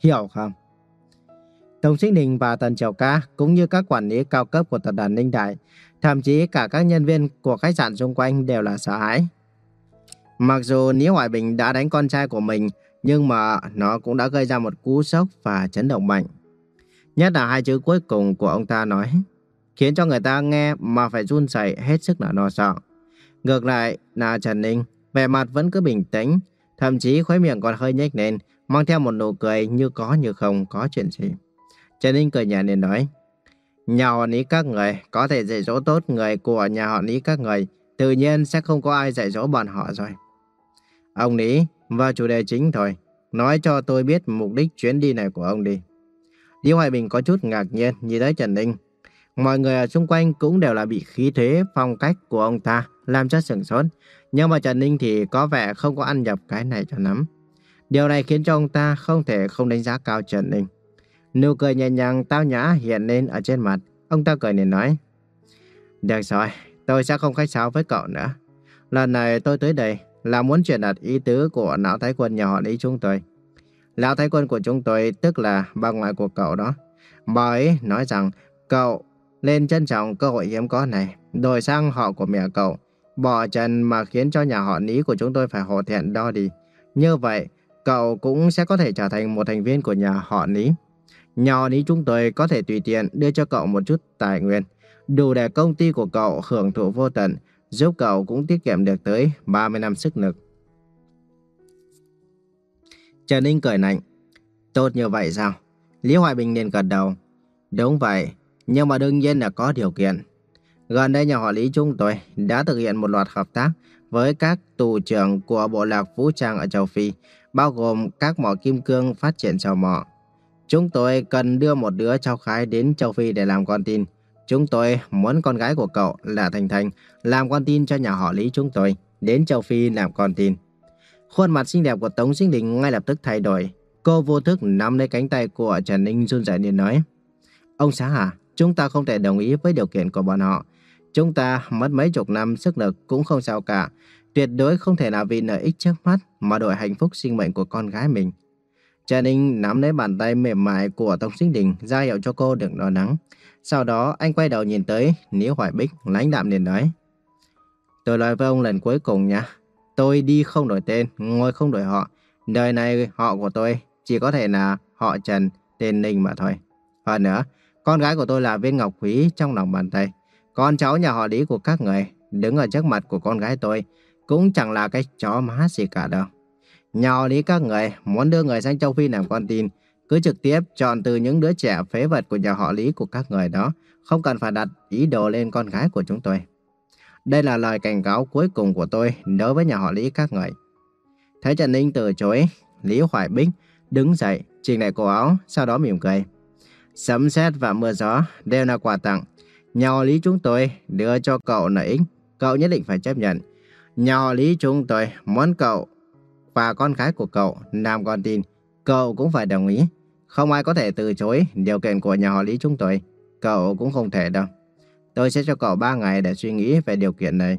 Hiểu không? Tống Sinh Đình và Tần Triều Ca cũng như các quản lý cao cấp của tập đoàn Ninh Đại, thậm chí cả các nhân viên của khách sạn xung quanh đều là sợ hãi. Mặc dù Lý Hoài Bình đã đánh con trai của mình, nhưng mà nó cũng đã gây ra một cú sốc và chấn động mạnh. Nhất là hai chữ cuối cùng của ông ta nói, khiến cho người ta nghe mà phải run rẩy hết sức là lo sợ. Ngược lại là Trần Ninh, vẻ mặt vẫn cứ bình tĩnh, thậm chí khóe miệng còn hơi nhếch lên, mang theo một nụ cười như có như không có chuyện gì. Trần Ninh cười nhạt nên nói, nhà họ Lý các người có thể dạy dỗ tốt người của nhà họ Lý các người, tự nhiên sẽ không có ai dạy dỗ bọn họ rồi. Ông Lý, vào chủ đề chính thôi. Nói cho tôi biết mục đích chuyến đi này của ông đi. Lý Hoài Bình có chút ngạc nhiên nhìn thấy Trần Ninh. Mọi người ở xung quanh cũng đều là bị khí thế, phong cách của ông ta làm cho sửng sốt. Nhưng mà Trần Ninh thì có vẻ không có ăn nhập cái này cho lắm. Điều này khiến cho ông ta không thể không đánh giá cao Trần Ninh. Nụ cười nhẹ nhàng tao nhã hiện lên ở trên mặt. Ông ta cười liền nói. Được rồi, tôi sẽ không khách sáo với cậu nữa. Lần này tôi tới đây là muốn truyền đạt ý tứ của lão thái quân nhà họ Lý chúng tôi. Lão thái quân của chúng tôi tức là bà ngoại của cậu đó. Bà ấy nói rằng cậu nên trân trọng cơ hội hiếm có này, đổi sang họ của mẹ cậu. Bỏ trần mà khiến cho nhà họ Lý của chúng tôi phải hổ thẹn đo đi. Như vậy, cậu cũng sẽ có thể trở thành một thành viên của nhà họ Lý. Nhỏ họ Lý chúng tôi có thể tùy tiện đưa cho cậu một chút tài nguyên, đủ để công ty của cậu hưởng thụ vô tận, giúp cậu cũng tiết kiệm được tới 30 năm sức lực. Trần Ninh cười lạnh. Tốt như vậy sao? Lý Hoài Bình liền gật đầu. Đúng vậy, nhưng mà đương nhiên là có điều kiện. Gần đây nhà họ Lý chúng tôi đã thực hiện một loạt hợp tác với các tù trưởng của bộ lạc vũ trang ở châu Phi, bao gồm các mỏ kim cương phát triển dầu mỏ. Chúng tôi cần đưa một đứa cháu gái đến châu Phi để làm con tin. Chúng tôi muốn con gái của cậu là Thành Thành làm con tin cho nhà họ Lý chúng tôi đến châu Phi làm con tin. Khuôn mặt xinh đẹp của Tống Sinh Đình ngay lập tức thay đổi. Cô vô thức nắm lấy cánh tay của Trần Ninh run rẩy liền nói. Ông xã à, chúng ta không thể đồng ý với điều kiện của bọn họ. Chúng ta mất mấy chục năm sức lực cũng không sao cả. Tuyệt đối không thể nào vì lợi ích trước mắt mà đổi hạnh phúc sinh mệnh của con gái mình. Trần Ninh nắm lấy bàn tay mềm mại của Tống Sinh Đình ra hiệu cho cô đừng lo lắng. Sau đó anh quay đầu nhìn tới níu Hoài Bích lãnh đạm liền nói. Tôi nói với ông lần cuối cùng nha. Tôi đi không đổi tên, ngồi không đổi họ. Đời này họ của tôi chỉ có thể là họ Trần, tên Ninh mà thôi. Hơn nữa, con gái của tôi là viên ngọc quý trong lòng bàn tay. Con cháu nhà họ Lý của các người đứng ở trước mặt của con gái tôi cũng chẳng là cái chó má gì cả đâu. Nhà Lý các người muốn đưa người sang châu Phi làm con tin, cứ trực tiếp chọn từ những đứa trẻ phế vật của nhà họ Lý của các người đó, không cần phải đặt ý đồ lên con gái của chúng tôi. Đây là lời cảnh cáo cuối cùng của tôi đối với nhà họ Lý các người. Thấy Trần Ninh từ chối, Lý Hoài Bích đứng dậy, chỉnh lại cổ áo, sau đó mỉm cười. Sấm sét và mưa gió đều là quà tặng. Nhà họ Lý chúng tôi đưa cho cậu lợi ích, cậu nhất định phải chấp nhận. Nhà họ Lý chúng tôi muốn cậu và con gái của cậu nam con tin, cậu cũng phải đồng ý. Không ai có thể từ chối điều kiện của nhà họ Lý chúng tôi, cậu cũng không thể đâu. Tôi sẽ cho cậu 3 ngày để suy nghĩ về điều kiện này.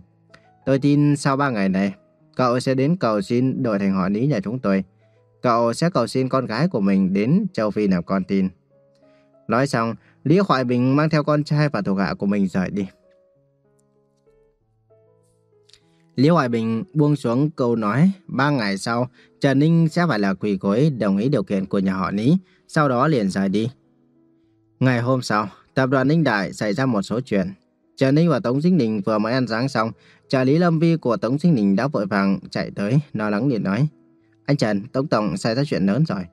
Tôi tin sau 3 ngày này, cậu sẽ đến cầu xin đổi thành họ Lý nhà chúng tôi. Cậu sẽ cầu xin con gái của mình đến châu Phi làm con tin. Nói xong, Lý Hoài Bình mang theo con trai và thuộc hạ của mình rời đi. Liễu Hoài Bình buông xuống câu nói, ba ngày sau, Trần Ninh sẽ phải là quỳ gối đồng ý điều kiện của nhà họ Lý, sau đó liền rời đi. Ngày hôm sau, tập đoàn Ninh Đại xảy ra một số chuyện. Trần Ninh và Tống Sinh Đình vừa mới ăn sáng xong, trợ lý Lâm Vi của Tống Sinh Đình đã vội vàng chạy tới, lo lắng liền nói. Anh Trần, Tống Tổng xảy ra chuyện lớn rồi.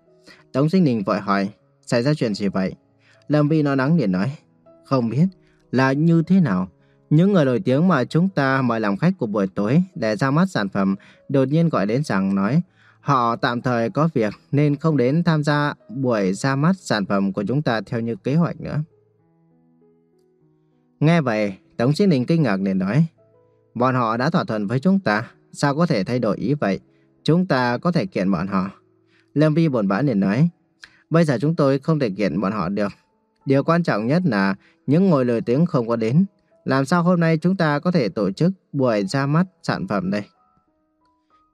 Tống Sinh Đình vội hỏi, xảy ra chuyện gì vậy? Lâm Vi lo lắng liền nói, không biết là như thế nào. Những người nổi tiếng mà chúng ta mời làm khách của buổi tối để ra mắt sản phẩm đột nhiên gọi đến rằng nói họ tạm thời có việc nên không đến tham gia buổi ra mắt sản phẩm của chúng ta theo như kế hoạch nữa. Nghe vậy, Tống Sinh Đình kinh ngạc liền nói Bọn họ đã thỏa thuận với chúng ta, sao có thể thay đổi ý vậy? Chúng ta có thể kiện bọn họ. Lâm Vi buồn bã liền nói Bây giờ chúng tôi không thể kiện bọn họ được. Điều quan trọng nhất là những người nổi tiếng không có đến làm sao hôm nay chúng ta có thể tổ chức buổi ra mắt sản phẩm đây?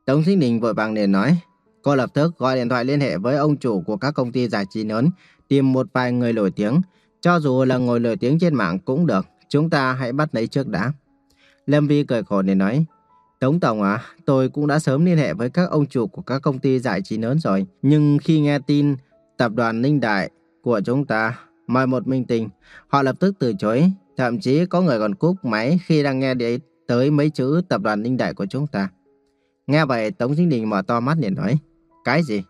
Tống Sinh Đình vội vàng liền nói. Cô lập tức gọi điện thoại liên hệ với ông chủ của các công ty giải trí lớn, tìm một vài người nổi tiếng. Cho dù là người nổi tiếng trên mạng cũng được, chúng ta hãy bắt lấy trước đã. Lâm Vi cười khổ để nói. Tống Tổng à, tôi cũng đã sớm liên hệ với các ông chủ của các công ty giải trí lớn rồi. Nhưng khi nghe tin tập đoàn Ninh Đại của chúng ta mời một minh tinh, họ lập tức từ chối. Thậm chí có người còn cúp máy khi đang nghe đến tới mấy chữ tập đoàn Ninh Đại của chúng ta. Nghe vậy Tống Dinh Đình mở to mắt liền nói. Cái gì?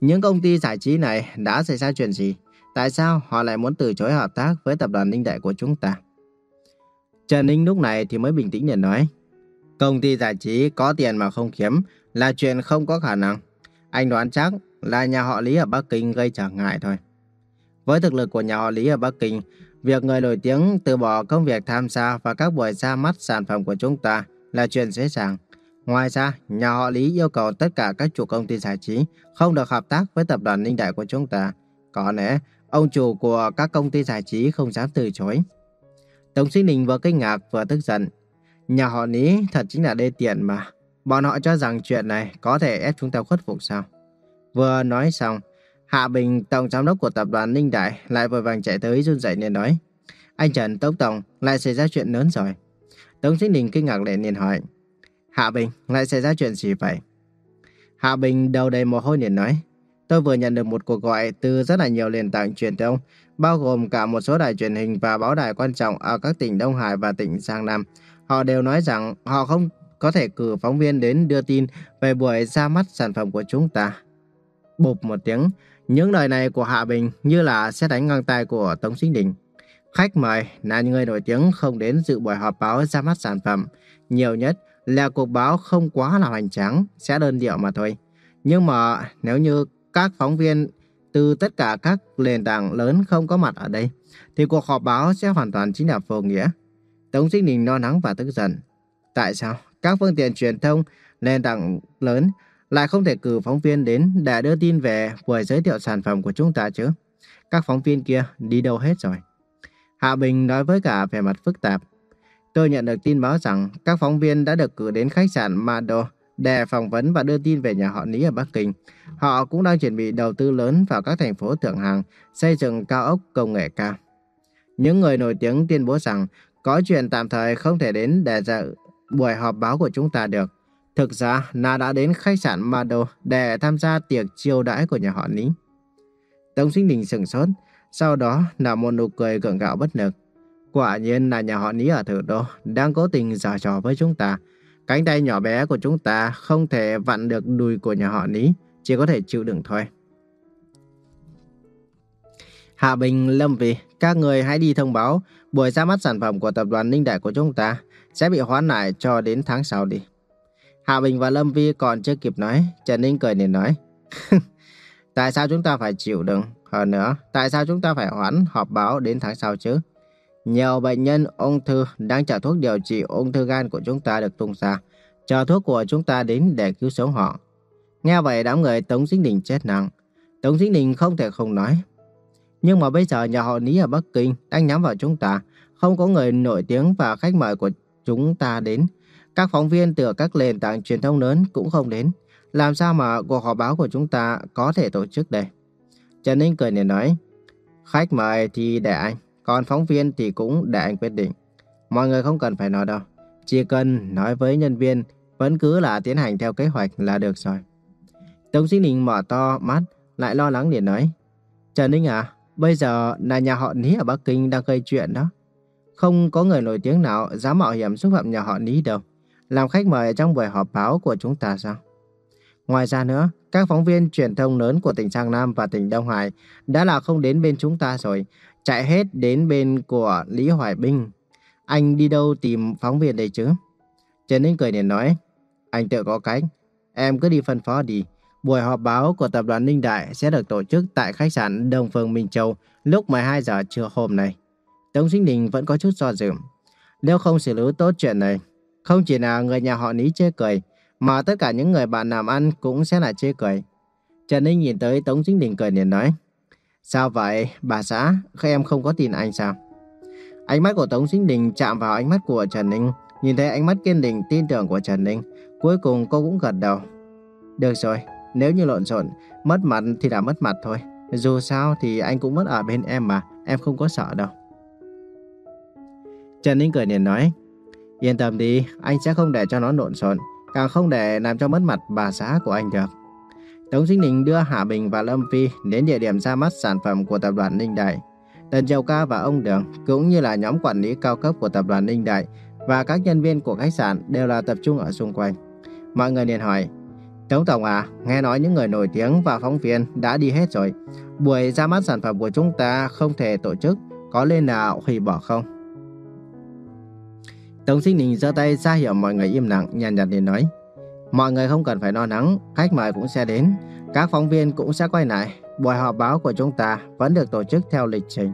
Những công ty giải trí này đã xảy ra chuyện gì? Tại sao họ lại muốn từ chối hợp tác với tập đoàn Ninh Đại của chúng ta? Trần Ninh lúc này thì mới bình tĩnh liền nói. Công ty giải trí có tiền mà không kiếm là chuyện không có khả năng. Anh đoán chắc là nhà họ Lý ở Bắc Kinh gây trở ngại thôi. Với thực lực của nhà họ Lý ở Bắc Kinh, việc người nổi tiếng từ bỏ công việc tham gia vào các buổi ra mắt sản phẩm của chúng ta là chuyện dễ dàng. Ngoài ra, nhà họ Lý yêu cầu tất cả các chủ công ty giải trí không được hợp tác với tập đoàn Ninh Đại của chúng ta. Có lẽ, ông chủ của các công ty giải trí không dám từ chối. Tống Sinh Đình vừa kinh ngạc vừa tức giận. Nhà họ Lý thật chính là đê tiện mà. Bọn họ cho rằng chuyện này có thể ép chúng ta khuất phục sao? Vừa nói xong, Hạ Bình, tổng giám đốc của tập đoàn Ninh Đại lại vội vàng chạy tới run rẩy nên nói. Anh Trần, Tống Tổng, lại xảy ra chuyện lớn rồi. Tống Sinh Đình kinh ngạc liền liền hỏi. Hạ Bình, lại xảy ra chuyện gì vậy? Hạ Bình đầu đầy mồ hôi liền nói. Tôi vừa nhận được một cuộc gọi từ rất là nhiều nền tảng truyền thông, bao gồm cả một số đài truyền hình và báo đài quan trọng ở các tỉnh Đông Hải và tỉnh Giang Nam. Họ đều nói rằng họ không có thể cử phóng viên đến đưa tin về buổi ra mắt sản phẩm của chúng ta. Bụp một tiếng, những lời này của Hạ Bình như là sẽ đánh ngang tay của Tống Sinh Đình. Khách mời là người nổi tiếng không đến dự buổi họp báo ra mắt sản phẩm. Nhiều nhất là cuộc báo không quá là hoành tráng, sẽ đơn điệu mà thôi. Nhưng mà nếu như các phóng viên từ tất cả các nền tảng lớn không có mặt ở đây, thì cuộc họp báo sẽ hoàn toàn chính là vô nghĩa. Tống Sinh Đình no lắng và tức giận. Tại sao các phương tiện truyền thông, nền tảng lớn lại không thể cử phóng viên đến để đưa tin về buổi giới thiệu sản phẩm của chúng ta chứ? Các phóng viên kia đi đâu hết rồi? Hạ Bình nói với cả vẻ mặt phức tạp. Tôi nhận được tin báo rằng các phóng viên đã được cử đến khách sạn Mado để phỏng vấn và đưa tin về nhà họ Lý ở Bắc Kinh. Họ cũng đang chuẩn bị đầu tư lớn vào các thành phố thượng hàng, xây dựng cao ốc công nghệ cao. Những người nổi tiếng tuyên bố rằng có chuyện tạm thời không thể đến để dự buổi họp báo của chúng ta được. Thực ra, Na đã đến khách sạn Mado để tham gia tiệc chiêu đãi của nhà họ Lý. Tống Sinh Đình sừng sốt, sau đó là một nụ cười gượng gạo bất lực. Quả nhiên là nhà họ Lý ở thủ đô đang cố tình giở trò với chúng ta. Cánh tay nhỏ bé của chúng ta không thể vặn được đùi của nhà họ Lý, chỉ có thể chịu đựng thôi. Hạ Bình, Lâm Vị, các người hãy đi thông báo buổi ra mắt sản phẩm của tập đoàn Ninh Đại của chúng ta sẽ bị hoãn lại cho đến tháng sau đi. Hạ Bình và Lâm Vi còn chưa kịp nói, Trần Ninh cười liền nói. *laughs* tại sao chúng ta phải chịu đựng? Hơn nữa, tại sao chúng ta phải hoãn họp báo đến tháng sau chứ? Nhiều bệnh nhân ung thư đang chờ thuốc điều trị ung thư gan của chúng ta được tung ra. Chờ thuốc của chúng ta đến để cứu sống họ. Nghe vậy đám người Tống Dính Đình chết nặng. Tống Dính Đình không thể không nói. Nhưng mà bây giờ nhà họ Ní ở Bắc Kinh đang nhắm vào chúng ta. Không có người nổi tiếng và khách mời của chúng ta đến. Các phóng viên từ các nền tảng truyền thông lớn cũng không đến. Làm sao mà cuộc họp báo của chúng ta có thể tổ chức đây? Trần Ninh cười để nói. Khách mời thì để anh. Còn phóng viên thì cũng để anh quyết định. Mọi người không cần phải nói đâu. Chỉ cần nói với nhân viên vẫn cứ là tiến hành theo kế hoạch là được rồi. Tống Sinh Ninh mở to mắt lại lo lắng liền nói. Trần Ninh à, bây giờ là nhà họ Ní ở Bắc Kinh đang gây chuyện đó. Không có người nổi tiếng nào dám mạo hiểm xúc phạm nhà họ Ní đâu. Làm khách mời trong buổi họp báo của chúng ta sao? Ngoài ra nữa, các phóng viên truyền thông lớn của tỉnh Giang Nam và tỉnh Đông Hải đã là không đến bên chúng ta rồi, chạy hết đến bên của Lý Hoài Binh. Anh đi đâu tìm phóng viên đây chứ? Trần Ninh cười để nói, anh tự có cách, em cứ đi phân phó đi. Buổi họp báo của tập đoàn Ninh Đại sẽ được tổ chức tại khách sạn Đông Phương Minh Châu lúc 12 giờ trưa hôm nay. Tống Sinh Đình vẫn có chút do dự. Nếu không xử lý tốt chuyện này, không chỉ là người nhà họ Ní chê cười, mà tất cả những người bạn làm ăn cũng sẽ là chê cười. Trần Ninh nhìn tới Tống Chính Đình cười liền nói. Sao vậy, bà xã, khi em không có tin anh sao? Ánh mắt của Tống Chính Đình chạm vào ánh mắt của Trần Ninh, nhìn thấy ánh mắt kiên định tin tưởng của Trần Ninh. Cuối cùng cô cũng gật đầu. Được rồi, nếu như lộn xộn, mất mặt thì đã mất mặt thôi. Dù sao thì anh cũng mất ở bên em mà, em không có sợ đâu. Trần Ninh cười liền nói. Yên tâm đi, anh sẽ không để cho nó lộn xộn, càng không để làm cho mất mặt bà xã của anh được. Tống Sinh Ninh đưa Hạ Bình và Lâm Phi đến địa điểm ra mắt sản phẩm của tập đoàn Ninh Đại. Tần Châu Ca và ông Đường cũng như là nhóm quản lý cao cấp của tập đoàn Ninh Đại và các nhân viên của khách sạn đều là tập trung ở xung quanh. Mọi người liền hỏi, Tống Tổng à, nghe nói những người nổi tiếng và phóng viên đã đi hết rồi. Buổi ra mắt sản phẩm của chúng ta không thể tổ chức, có lên nào hủy bỏ không? Tống Sinh Đình giơ tay ra hiệu mọi người im lặng, nhàn nhạt liền nói. Mọi người không cần phải lo lắng, khách mời cũng sẽ đến. Các phóng viên cũng sẽ quay lại. Buổi họp báo của chúng ta vẫn được tổ chức theo lịch trình.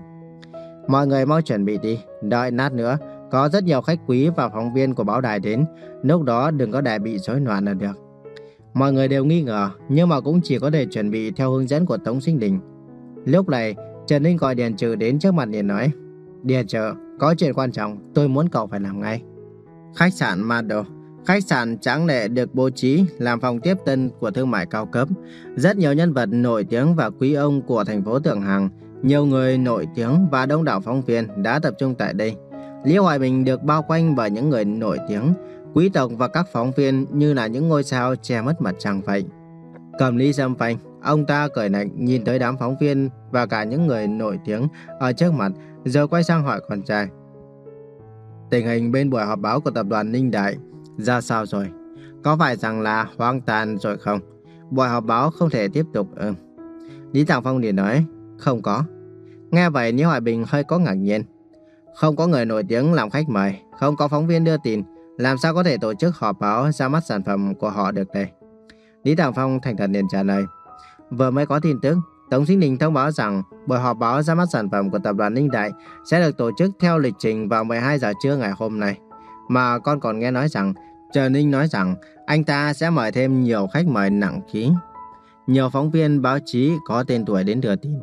Mọi người mau chuẩn bị đi, đợi nát nữa. Có rất nhiều khách quý và phóng viên của báo đài đến. Lúc đó đừng có để bị rối loạn là được. Mọi người đều nghi ngờ, nhưng mà cũng chỉ có thể chuẩn bị theo hướng dẫn của Tống Sinh Đình. Lúc này, Trần Ninh gọi Điền Trừ đến trước mặt liền nói. Điền Trừ, có chuyện quan trọng, tôi muốn cậu phải làm ngay. Khách sạn Mado Khách sạn tráng lệ được bố trí làm phòng tiếp tân của thương mại cao cấp. Rất nhiều nhân vật nổi tiếng và quý ông của thành phố Thượng Hằng, nhiều người nổi tiếng và đông đảo phóng viên đã tập trung tại đây. Lý Hoài Bình được bao quanh bởi những người nổi tiếng, quý tộc và các phóng viên như là những ngôi sao che mất mặt trăng vậy. Cầm ly xâm phanh, ông ta cười lạnh nhìn tới đám phóng viên và cả những người nổi tiếng ở trước mặt, rồi quay sang hỏi con trai. Tình hình bên buổi họp báo của tập đoàn Ninh Đại ra sao rồi? Có phải rằng là hoang tàn rồi không? Buổi họp báo không thể tiếp tục ừ. Lý Tàng Phong liền nói, không có. Nghe vậy Lý Hoài Bình hơi có ngạc nhiên. Không có người nổi tiếng làm khách mời, không có phóng viên đưa tin, làm sao có thể tổ chức họp báo ra mắt sản phẩm của họ được đây? Lý Tàng Phong thành thật liền trả lời. Vừa mới có tin tức, Tổng Sinh Đình thông báo rằng buổi họp báo ra mắt sản phẩm của tập đoàn Ninh Đại sẽ được tổ chức theo lịch trình vào 12 giờ trưa ngày hôm nay. Mà con còn nghe nói rằng Trần Ninh nói rằng anh ta sẽ mời thêm nhiều khách mời nặng ký. Nhiều phóng viên báo chí có tên tuổi đến đưa tin.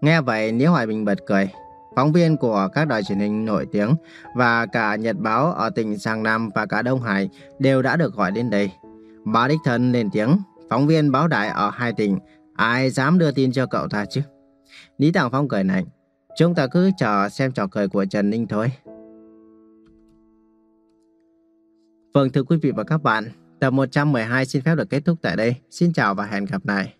Nghe vậy Nghĩa Hoài Bình bật cười. Phóng viên của các đài truyền hình nổi tiếng và cả nhật báo ở tỉnh Giang Nam và cả Đông Hải đều đã được gọi đến đây. Bà Đích Thân lên tiếng, phóng viên báo đài ở hai tỉnh, ai dám đưa tin cho cậu ta chứ? Lý Tàng Phong cười lạnh, chúng ta cứ chờ xem trò cười của Trần Ninh thôi. Vâng thưa quý vị và các bạn, tập 112 xin phép được kết thúc tại đây. Xin chào và hẹn gặp lại.